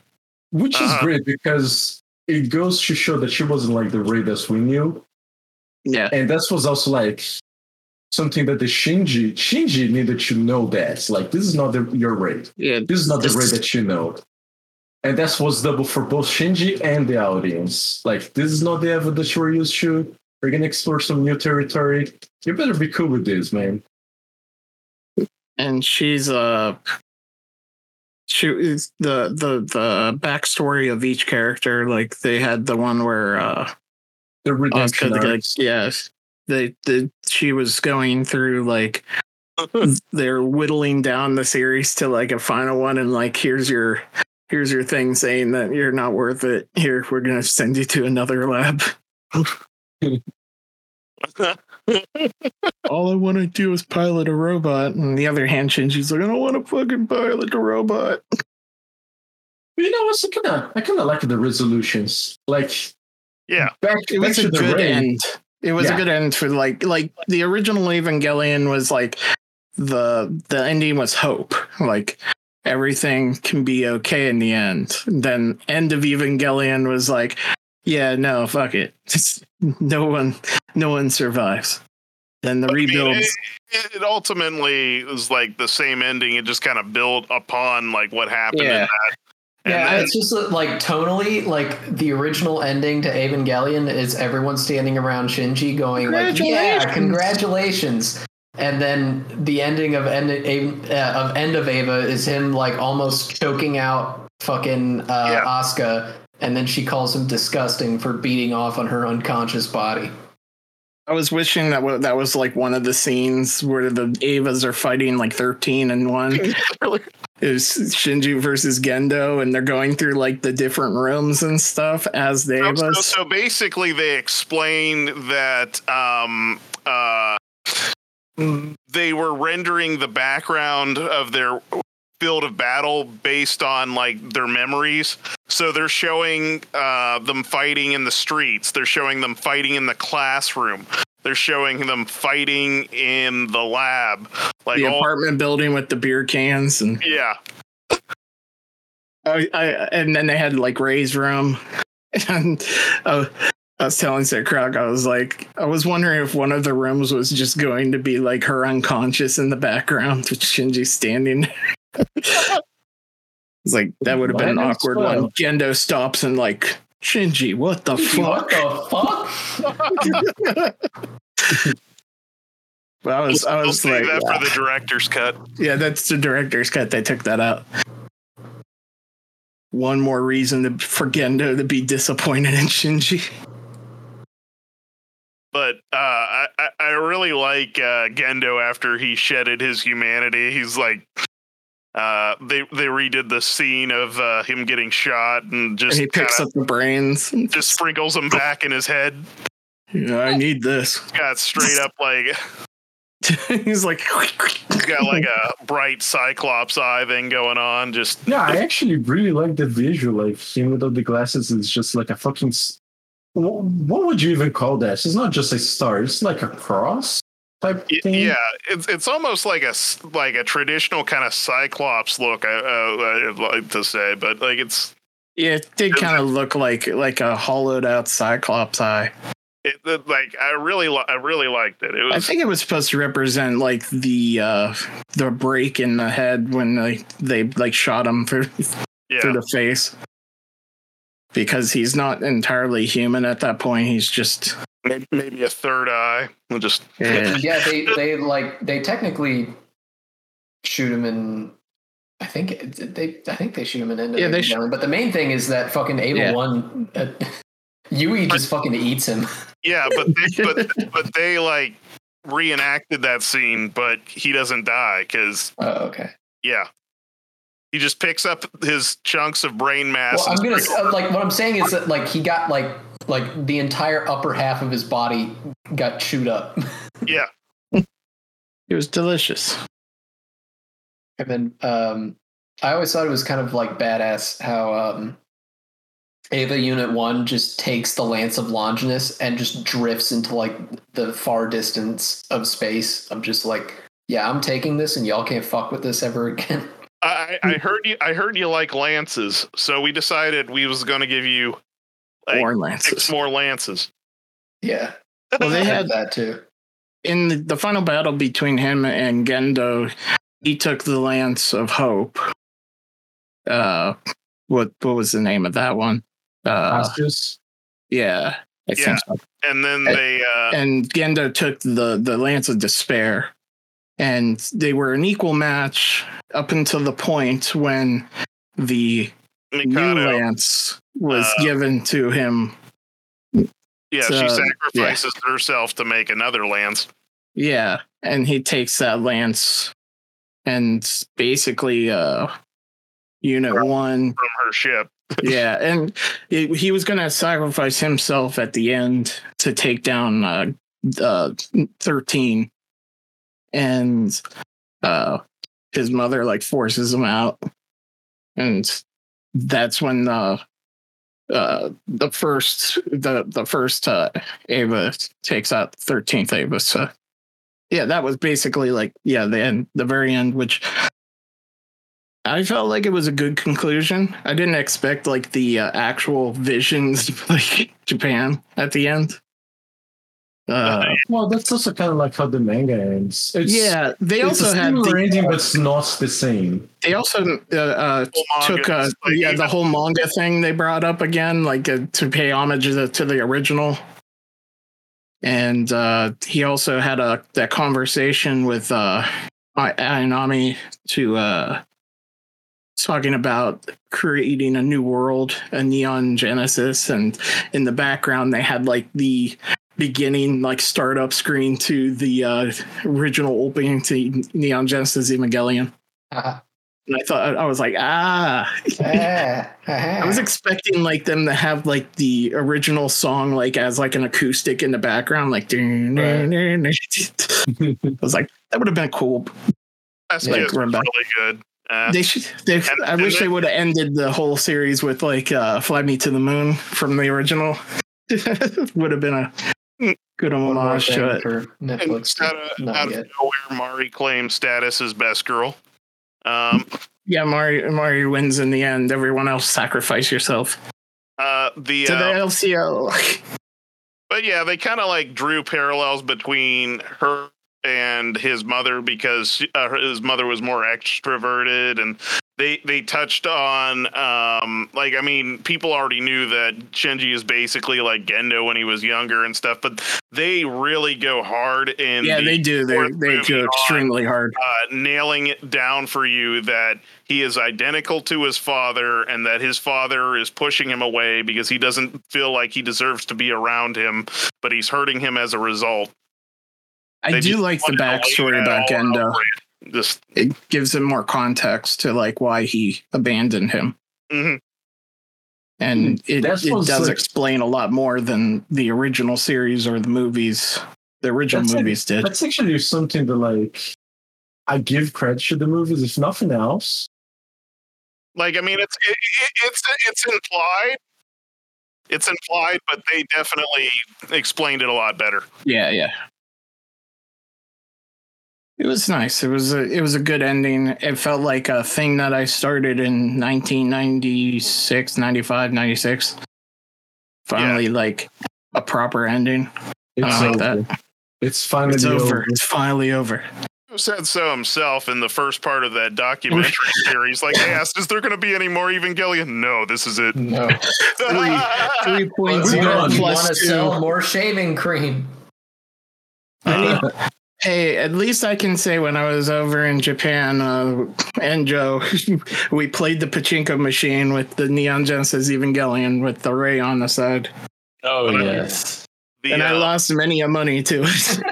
Which is Uh-huh. great because it goes to show that she wasn't like the that we knew. Yeah. And that was also like something that the Shinji Shinji needed to know that. Like this is not the, your Rei. Yeah. This is not the This- Rei that you know. And that was double for both Shinji and the audience. Like this is not the Eva that you were used to. We're gonna explore some new territory. You better be cool with this, man. and she's uh she the the the backstory of each character like they had the one where uh The Asuka, redemption like, yes they the she was going through like they're whittling down the series to like a final one and like here's your here's your thing saying that you're not worth it. Here we're gonna send you to another lab all I want to do is pilot a robot. And the other hand, Shinji's like, I don't want to fucking pilot a robot. You know what's kind of I kind of like the resolutions. Like Yeah. back, It back was to a the good Rei. end. It was Yeah. a good end for like like the original Evangelion was like the the ending was hope. Like everything can be okay in the end. Then end of Evangelion was like, yeah, no, fuck it. Just, no one no one survives. then the I mean, rebuilds. it, it ultimately was like the same ending. It just kind of built upon like what happened. Yeah. In that. And yeah, then- it's just like tonally, like the original ending to Evangelion is everyone standing around Shinji going like, "Yeah, Congratulations." congratulations!" And then the ending of end uh, of End of Ava is him like almost choking out fucking uh, Yeah. Asuka, and then she calls him disgusting for beating off on her unconscious body. I was wishing that wa- that was like one of the scenes where the Avas are fighting like 13 and 1. Is Shinji versus Gendo, and they're going through like the different rooms and stuff as the So, so, Avas. so basically, they explained that um, uh, they were rendering the background of their field of battle based on like their memories. So they're showing uh, them fighting in the streets. They're showing them fighting in the classroom. They're showing them fighting in the lab. Like the all, apartment building with the beer cans and yeah, I, I and then they had like Rei's room and uh, I was telling Sarah Croc, I was like, I was wondering if one of the rooms was just going to be like her unconscious in the background with Shinji standing. It's like that would have been an awkward well. one. Gendo stops and like Shinji, what the What fuck? the fuck? But I was, I we'll was save like, that for the director's cut. yeah, that's the director's cut. They took that out. One more reason to, for Gendo to be disappointed in Shinji. but uh, I I- I really like uh, Gendo after he shedded his humanity. He's like, uh, they they redid the scene of uh, him getting shot and And just he picks up the brains. And. Just sprinkles them back in his head. Yeah, I need this. Got straight up like He's like, he's got like a bright cyclops eye thing going on. Just Yeah, I actually really like the visual. Like him without the glasses is just like a fucking. What would you even call that? It's not just a star. It's like a cross type thing. yeah, it's it's almost like a like a traditional kind of cyclops look. I, uh, I'd like to say, but like it's yeah, it did kind of look like like a hollowed out Cyclops eye. it, it- like I really li- I really liked it. It I think it was supposed to represent like the uh the break in the head when they they like shot him through yeah. through the face. Because he's not entirely human at that point. He's just maybe, maybe a third eye. We'll just yeah. yeah, they they like they technically shoot him in. I think they I think they shoot him in End of Yeah, they Evangelion. but the main thing is that fucking Ava Yeah. one. Uh, Yui just fucking eats him. yeah, but they, but but they like reenacted that scene, but he doesn't die because Oh, okay. yeah, he just picks up his chunks of brain mass. Well, I'm gonna uh, like what I'm saying is that like he got like like the entire upper half of his body got chewed up, yeah, It was delicious. and then um, I always thought it was kind of like badass how um, Ava Unit One just takes the Lance of Longinus and just drifts into like the far distance of space. I'm just like, yeah, I'm taking this, and y'all can't fuck with this ever again. I, I heard you. I heard you like lances, so we decided we was going to give you like Warren six Lances. more lances. yeah, Well, they had had that too. in the, the final battle between him and Gendo, he took the Lance of Hope. Uh, what what was the name of that one? Uh, Astus. yeah, I Yeah. think so. And then they uh, And Gendo took the the Lance of Despair, and they were an equal match up until the point when the new Lance was uh, given to him. Yeah, so, she yeah. sacrifices herself to make another lance. Yeah, and he takes that lance and basically uh unit one from her ship. yeah and he he was gonna sacrifice himself at the end to take down uh, uh 13 and uh his mother like forces him out and that's when the uh the first the the first uh ava takes out 13th ava so yeah that was basically like yeah the end the very end which I felt like it was a good conclusion. I didn't expect like the uh, actual visions of, like Japan at the end. Uh, Well, that's also kind of like how the manga ends. It's, yeah, they it's also a had similar the, ending, but it's not the same. they also uh, uh, Whole manga took uh, like yeah the whole manga thing they brought up again like uh, to pay homage to the, to the original and uh he also had a that conversation with uh I- Ayanami to uh talking about creating a new world a neon genesis and in the background they had like the beginning like startup screen to the uh original opening to neon genesis evangelion Ah, and I thought I was like, ah. ah. I was expecting like them to have like the original song like as like an acoustic in the background, like. I was like, that would have been cool. That's Like, really good. Uh, They should. They, And- I and wish they- they would have ended the whole series with like uh, "Fly Me to the Moon" from the original. would have been a good One more homage thing to it. for and Netflix. out of, Not out of nowhere, Mari claims status as best girl. Um, Yeah, Mari Mari wins in the end. Everyone else sacrifice yourself uh, the to the uh, LCL. but yeah, they kind of like drew parallels between her and his mother because uh, his mother was more extroverted and they they touched on um like i mean people already knew that shinji is basically like gendo when he was younger and stuff but they really go hard in yeah, the they do. They they go on, extremely hard. uh, nailing it down for you that he is identical to his father and that his father is pushing him away because he doesn't feel like he deserves to be around him, but he's hurting him as a result. I They do like the wanted to lay backstory about Gendo. For you. Just It gives him more context to like why he abandoned him, mhm. and it, it does like- explain a lot more than the original series or the movies. The original That's it. movies did. That's actually something that like I give credit to the movies, if nothing else. like I mean, it's it, it, it's it's implied. It's implied, but they definitely explained it a lot better. Yeah, yeah. It was nice. It was a it was a good ending. It felt like a thing that I started in 1996, 95, 96. Finally like a proper ending. It's I like over. that. It's finally It's over. over. It's finally over. said so himself in the first part of that documentary series. Like they asked, "Is there going to be any more Evangelion?" No, this is it. No. Three point We're zero done. you plus want to sell more shaving cream? Hey, at least I can say when I was over in Japan, uh, and Joe, we played the pachinko machine with the Neon Genesis Evangelion with the Rei on the side, Oh yes. The, and I uh, lost many a money to it.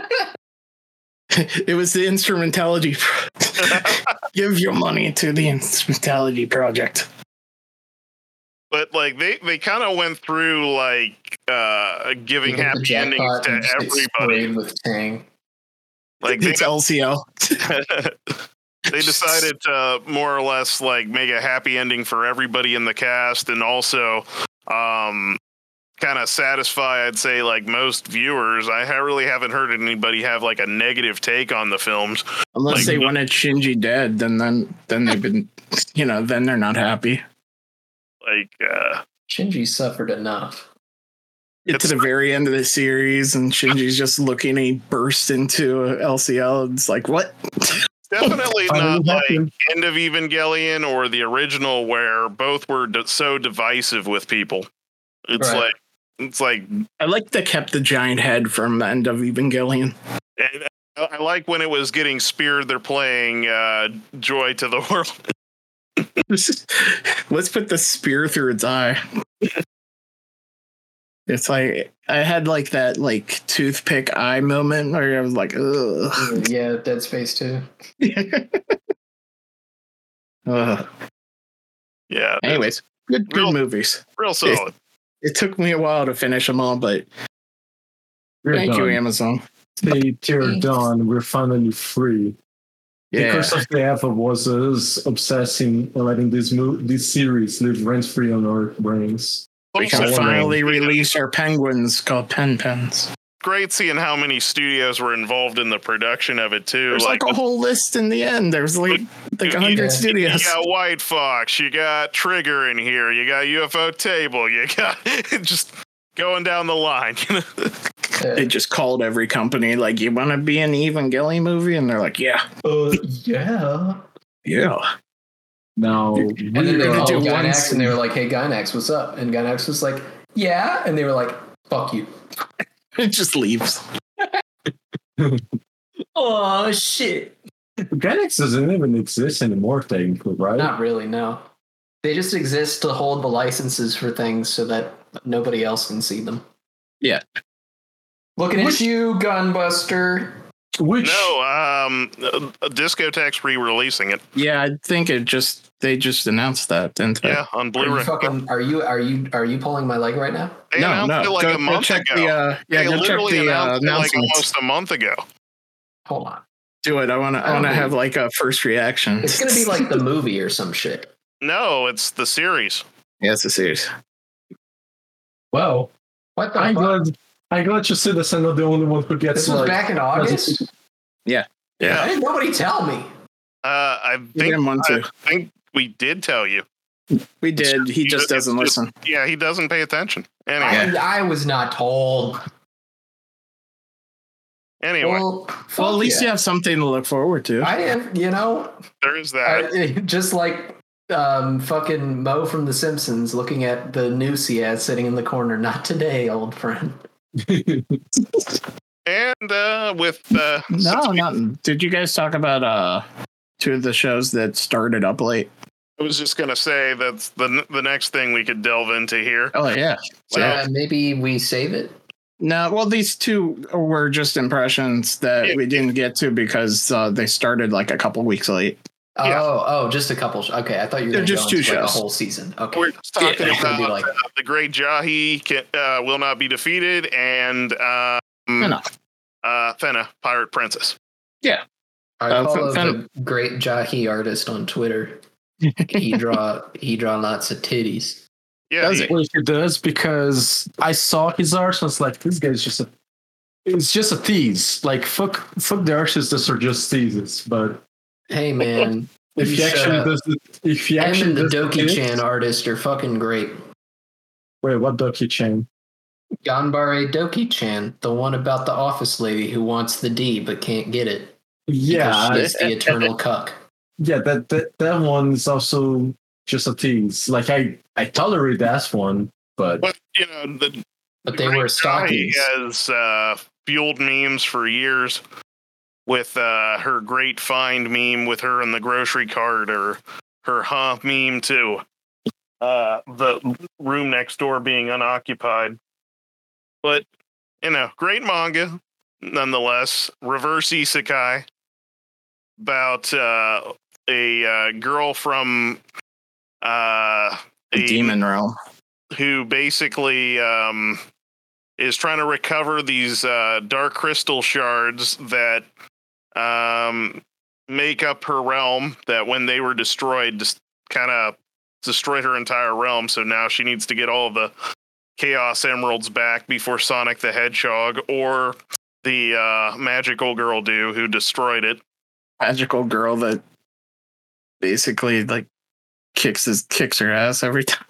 it was the instrumentality. pro- Give your money to the instrumentality project. but like they they kind of went through like uh giving You happy endings to and just get everybody. sprayed with Tang. Like they It's LCL. they decided to more or less like make a happy ending for everybody in the cast and also um kind of satisfy i'd say like most viewers i really haven't heard anybody have like a negative take on the films Unless Like, they the- wanted Shinji dead, then then then they've been, you know, then they're not happy. like uh Shinji suffered enough. Get It's- to the very end of the series, and Shinji's just looking. And he bursts into a LCL. It's like what? definitely not like happened. end of evangelion or the original where both were d- so divisive with people it's Right. like it's like I like they kept the giant head from the End of Evangelion. and I like when it was getting speared. They're playing uh, "Joy to the World." Let's put the spear through its eye. It's like I had like that like toothpick eye moment where I was like, ugh. Yeah, Dead Space too. Ugh. Yeah. Anyways, good good Real- movies. real solid. It took me a while to finish them all, but We're thank you. Amazon. They tear done. We're finally free. The Yeah, curse of the Eva was us obsessing and letting this mo- this series live rent free on our brains. We Also, can finally release our penguins called pen pens. great seeing how many studios were involved in the production of it too. There's like, a whole list in the end. There's like like You- a hundred you- you studios. got White Fox, you got Trigger in here, you got Ufotable, you got just going down the line. They just called every company like, "You want to be in the Evangelion movie?" And they're like, "Yeah, Uh, yeah. yeah." Now, And then they called do one Gainax and they were like, "Hey, Gainax, what's up?" And Gainax was like, "Yeah," and they were like, "Fuck you." It just leaves. Oh shit! Gainax doesn't even exist anymore, technically, right? Not really. No, they just exist to hold the licenses for things so that nobody else can see them. Yeah. Looking Which- at you, Gunbuster. Which No, um, uh, Discotek's re-releasing it. Yeah, I think it just they just announced that, didn't they? Yeah, on Are you Blu-ray. fucking? Are you? Are you? Are you pulling my leg right now? They no, no. like go, a go check ago. the uh, yeah, they go check the uh, like almost a month ago. Hold on. Do it. I want to. I I want to have like a first reaction. It's gonna be like the movie or some shit. No, it's the series. yeah, it's a series. well, What the I'm fuck? glad. I'm glad to see that I'm not the only one who gets This was like. back in August. Yeah. Why didn't nobody tell me? Uh, I think didn't want I think we did tell you. We did. He just It's doesn't just- listen. Yeah, he doesn't pay attention. Anyway, I, I was not told. anyway, Well, Well, at least yeah. you have something to look forward to. I have, you know, there is that. I, just like um, fucking Moe from The Simpsons looking at the noose he has sitting in the corner. Not today, old friend. and uh, with uh, no, not. Did you guys talk about uh two of the shows that started up late? I was just gonna say that's the the next thing we could delve into here. Oh yeah. So, Well, Uh, maybe we save it. no, well, these two were just impressions that Yeah. we didn't get to because uh, they started like a couple weeks late. Oh, Yeah. oh, just a couple. sh- Okay, I thought you were They're just go two into, like, shows. a whole season. Okay, We're just talking Yeah. About be like uh, the great Jahy can, uh, will not be defeated and um, Fena. uh, Fena, Pirate Princess. Yeah, I uh, follow Fen- the great Jahy artist on Twitter. He draw he draw lots of titties. Yeah, Does he- it? Well, he does because I saw his art. So I was like, this guy's just a. It's just a tease. Like fuck, fuck the artists that are just teases. But Hey man, if he You actually shut up. does, the, if he actually and the Doki Chan artist are fucking great. Wait, what Doki Chan? Ganbare Doki Chan, the one about the office lady who wants the D but can't get it. Yeah, because she's the eternal cuck. Yeah. That that that one is also just a tease. Like I I tolerate that one, but but you know the But they Great wear Jahy stockings. has uh, fueled memes for years with uh, her great find meme with her in the grocery cart or her huh meme too. Uh, the room next door being unoccupied. But, you know, great manga nonetheless. Reverse Isekai about uh, a uh, girl from uh, The a demon realm. who basically um, is trying to recover these uh, dark crystal shards that um, make up her realm. That when they were destroyed, just kind of destroyed her entire realm. So now she needs to get all the Chaos Emeralds back before Sonic the Hedgehog or the uh, magical girl do who destroyed it. Magical girl that basically like kicks his kicks her ass every time.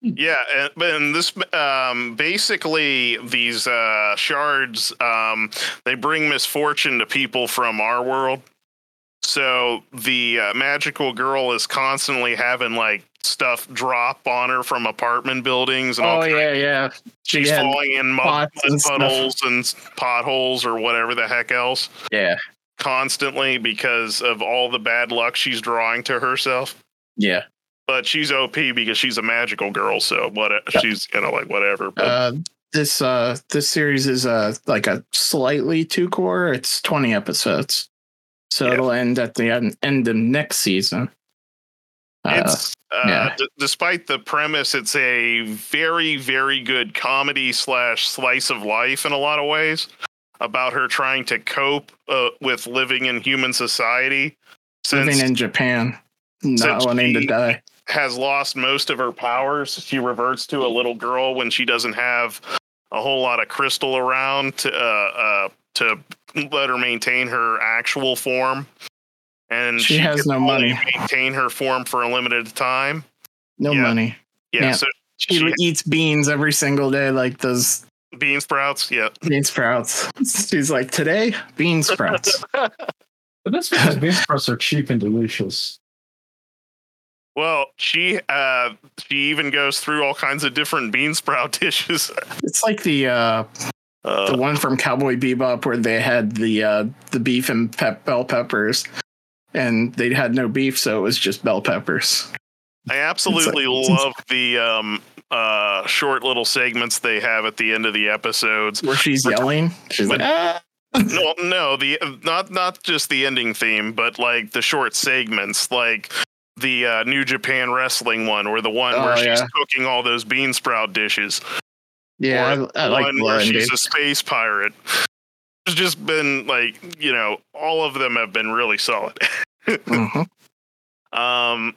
Yeah, and, but in this um, basically these uh, shards um, they bring misfortune to people from our world. So the uh, magical girl is constantly having like stuff drop on her from apartment buildings and all. Oh yeah, yeah. She's had, falling in mud, pots and mud stuff. puddles and potholes or whatever the heck else yeah, constantly because of all the bad luck she's drawing to herself. yeah. But she's OP because she's a magical girl, so what? She's you know like whatever. But Uh, this uh this series is uh like a slightly two core. It's twenty episodes, so Yeah. it'll end at the end, end of next season. Uh, it's uh, yeah. d- despite the premise, it's a very, very good comedy slash slice of life in a lot of ways about her trying to cope uh, with living in human society since living in Japan, not wanting to die. has lost most of her powers. She reverts to a little girl when she doesn't have a whole lot of crystal around to uh, uh, to let her maintain her actual form. And She has no money. Maintain her form for a limited time. No yeah. money. Yeah, Yeah. so She she eats beans every single day, like those Bean sprouts. Yeah. bean sprouts. She's like, today, bean sprouts. But that's because bean sprouts are cheap and delicious. Well, she uh she even goes through all kinds of different bean sprout dishes. it's like the uh Uh, the one from Cowboy Bebop where they had the uh the beef and pep bell peppers. And they had no beef, so it was just bell peppers. I absolutely like- love the um uh short little segments they have at the end of the episodes. Where she's yelling. She's like, ah. no, no, the not not just the ending theme, but like the short segments, like the uh, New Japan Wrestling one, or the one Oh, where she's cooking all those bean sprout dishes, Yeah, or I, I like one where she's a space pirate. It's just been like you know, all of them have been really solid. Mhm. Um,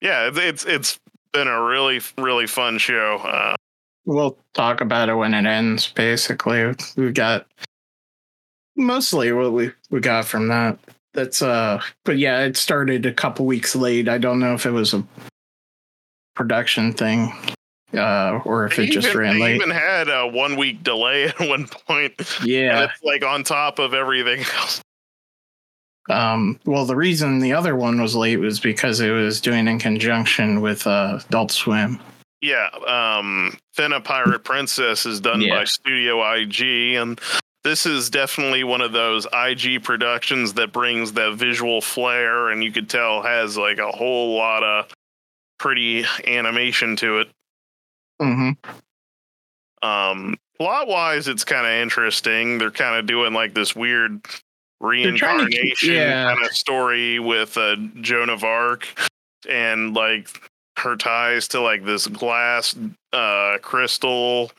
yeah, it's it's been a really really fun show. Uh, We'll talk about it when it ends. Basically, we got mostly what we we got from that. That's uh, but yeah, it started a couple weeks late. I don't know if it was a production thing, uh, or if they it just even, ran late. even had a one week delay at one point. Yeah. it's like on top of everything else. Um. Well, the reason the other one was late was because it was doing in conjunction with uh, Adult Swim. Yeah, um, Fena Pirate Princess is done Yeah. by Studio IG, and this is definitely one of those IG productions that brings that visual flair, and you could tell has like a whole lot of pretty animation to it. Mm-hmm. Um, plot wise, it's kind of interesting. They're kind of doing like this weird trying keep- reincarnation yeah. kind of story with uh, Joan of Arc and like her ties to like this glass uh, crystal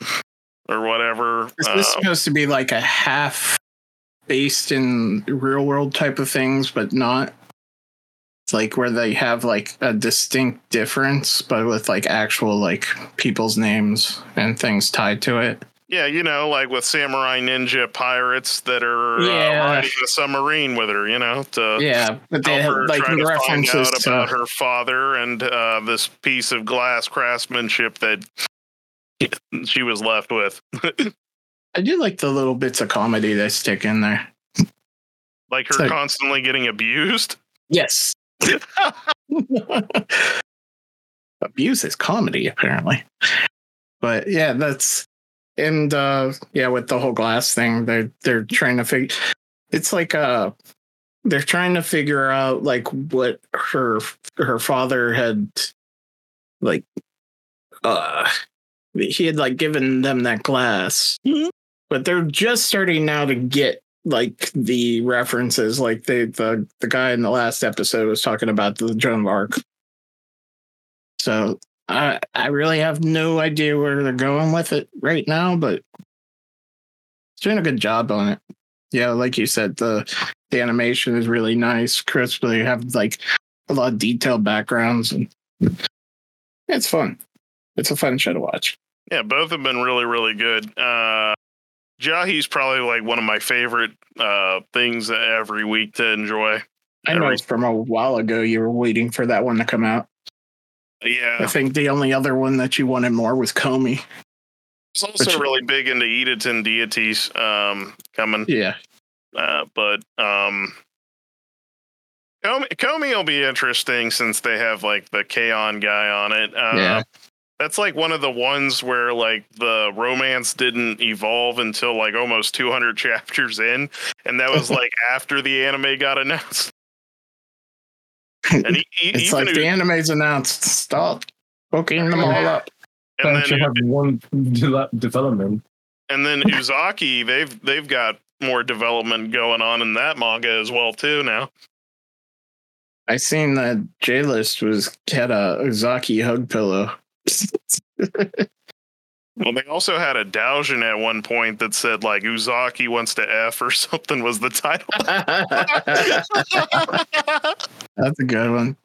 or whatever. Is this supposed to be like a half based in real world type of things, but not? It's like where they have like a distinct difference, but with like actual like people's names and things tied to it. Yeah, you know, like with samurai ninja pirates that are Yeah. uh, riding a submarine with her, you know, to Yeah, but they have her like try to find references out to about her father and uh, this piece of glass craftsmanship that she was left with. I do like the little bits of comedy they stick in there. like her So- constantly getting abused. Yes. Abuse is comedy, apparently. But yeah, that's and uh yeah, with the whole glass thing, they're they're trying to figure it's like uh they're trying to figure out like what her her father had like uh he had like given them that glass. But they're just starting now to get like the references like they the the guy in the last episode was talking about the Joan of Arc. So I I really have no idea where they're going with it right now, but it's doing a good job on it. Yeah, like you said, the the animation is really nice, crisp. They have like a lot of detailed backgrounds and it's fun. It's a fun show to watch. Yeah, both have been really, really good. Uh, Jahy's probably like one of my favorite uh, things every week to enjoy. I know Every- from a while ago you were waiting for that one to come out. I think the only other one that you wanted more was Komi. it's also Which- really big into Edaton deities um, coming. Yeah. Uh, but um, Komi, Komi will be interesting since they have like the Kaon guy on it. Uh, Yeah. That's like one of the ones where like the romance didn't evolve until like almost 200 chapters in, and that was like after the anime got announced. And he, he, It's even like the anime's announced. Stop hooking them all up. and Don't you have one de- development? and then Uzaki, they've they've got more development going on in that manga as well too now. I seen that J List was had a Uzaki hug pillow. Well, they also had a doujin at one point that said like Uzaki wants to F or something was the title. That's a good one.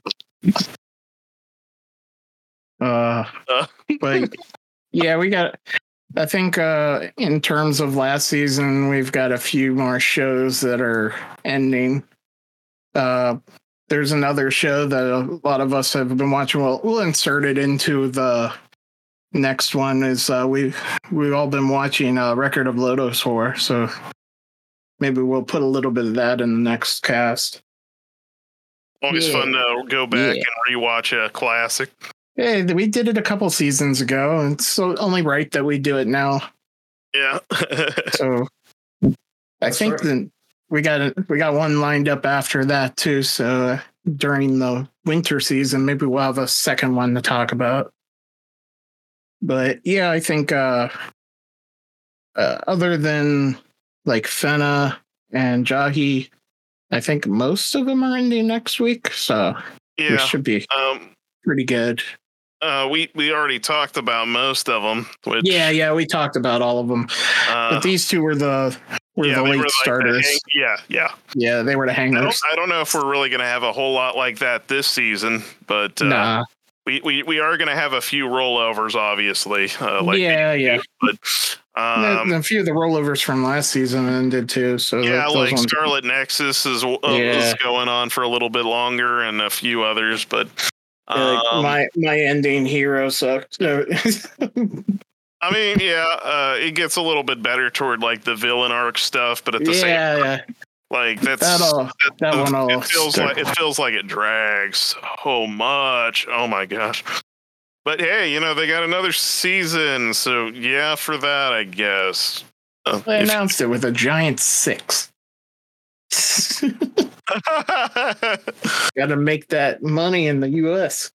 Uh, Uh. but yeah, we got. I think uh, in terms of last season, we've got a few more shows that are ending. Uh, there's another show that a lot of us have been watching. We'll, we'll insert it into the next one is uh, we we've all been watching uh, Record of Lodoss War, so maybe we'll put a little bit of that in the next cast. Always Yeah. fun to go back Yeah. and rewatch a classic. Hey, we did it a couple seasons ago, and it's so only right that we do it now. Yeah. So I That's think right. that we got a, we got one lined up after that too. So uh, during the winter season, maybe we'll have a second one to talk about. But yeah, I think uh, uh, other than like Fena and Jahy, I think most of them are ending next week. So we should be Um, pretty good. uh, we we already talked about most of them. Which, Yeah, yeah, we talked about all of them, uh, but these two were the were yeah, the late were like starters. hang- yeah, yeah. yeah, they were the I don't. I don't know if we're really going to have a whole lot like that this season, but uh, nah, we, we we are going to have a few rollovers, obviously. Uh, like yeah, yeah. but um, a few of the rollovers from last season ended too. So yeah, those like ones- Scarlet Nexus is, uh, Yeah. is going on for a little bit longer, and a few others, but. yeah, like, um, my my ending hero sucked. I mean, yeah, uh, it gets a little bit better toward like the villain arc stuff, but at the same, yeah, yeah, like that's that all that it- one all. it feels stuck. like it feels like it drags so much. Oh my gosh! But hey, you know they got another season, so yeah, for that I guess. Uh, They if- announced it with a giant six. got to make that money in the U.S.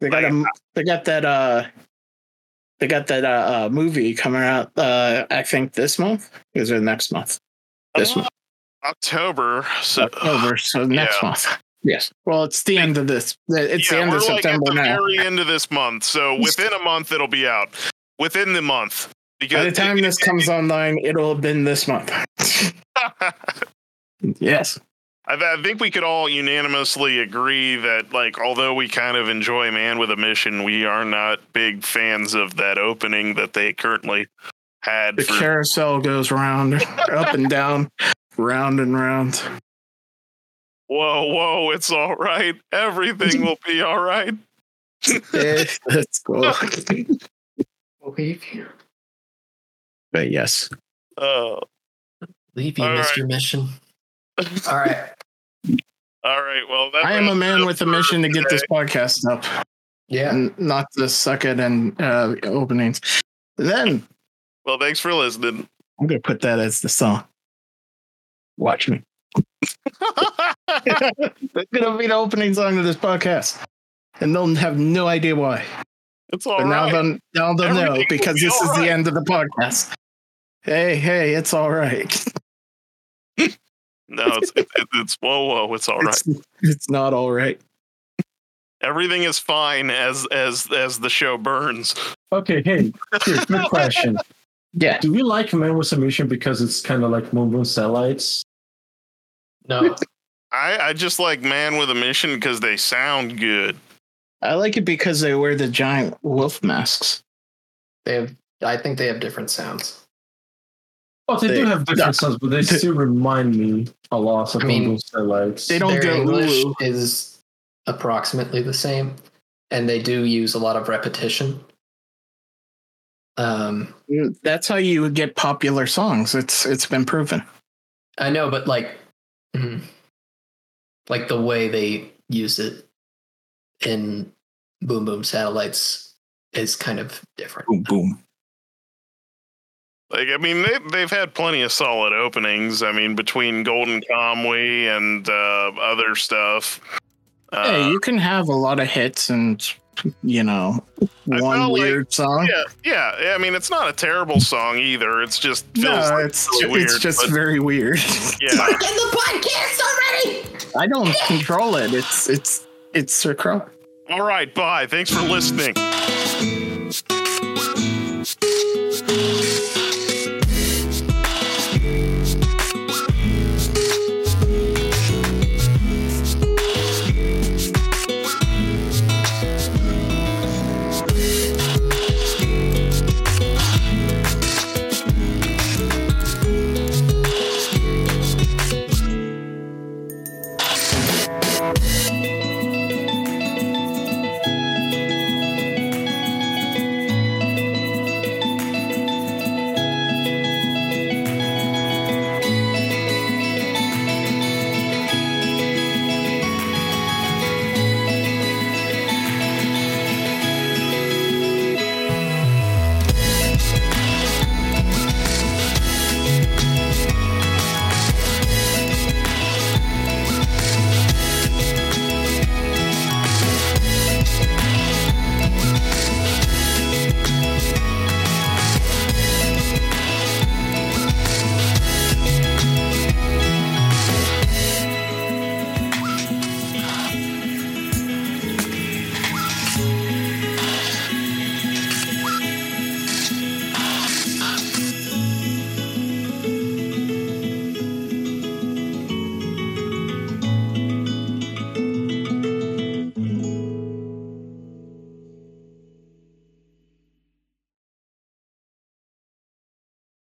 They got Like, a, they got that uh they got that uh, uh movie coming out uh I think this month is it next month this uh, month October. So October so next yeah. month yes well it's the end of this it's yeah, the end of like at September the now very end of this month. So within a month it'll be out. Within the month. Because by the time this comes online it'll have been this month yes I, I think we could all unanimously agree that, like, although we kind of enjoy Man with a Mission, we are not big fans of that opening that they currently had. the For, carousel goes round up and down round and round whoa, whoa, it's all right. Everything will be all right. Eh, that's cool Believe you. but yes Oh, Leave you, All Mr. right. Mission. All right. all right. Well, that I am a man with a for mission to get this podcast up Yeah. and not to suck it in uh, openings. Then Well, thanks for listening. I'm gonna put that as the song. Watch me. That's gonna be the opening song of this podcast, and they'll have no idea why. it's all but now right. they'll now they'll know Everything will because be this is right. the end of the podcast. Hey, hey, it's all right. No, it's it, it- it's whoa, whoa. It's all right. It's, it's not all right. Everything is fine as as as the show burns. Okay, hey, here, quick question. Yeah. Do we like Man with a Mission because it's kind of like Boom Boom Satellites? No. I I just like Man with a Mission because they sound good. I like it because they wear the giant wolf masks. They have I think they have different sounds. Oh, they, They- do have different sounds, but they they- still remind me a lot of I mean, Boom Boom they don't Their go English ooh. is approximately the same, and they do use a lot of repetition. Um, That's how you get popular songs. It's it's been proven. I know, but like, mm, like the way they use it in Boom Boom Satellites is kind of different. Boom boom. Like I mean, they they've had plenty of solid openings. I mean, between Golden Kamuy and uh, other stuff. Uh, hey, you can have a lot of hits and you know one felt like- weird song. yeah, yeah. I mean, it's not a terrible song either. It's just feels no, like it's really weird. it's just but very weird. yeah, Get the podcast already! I don't control it. It's it's it's a crow. all right. Bye. Thanks for listening.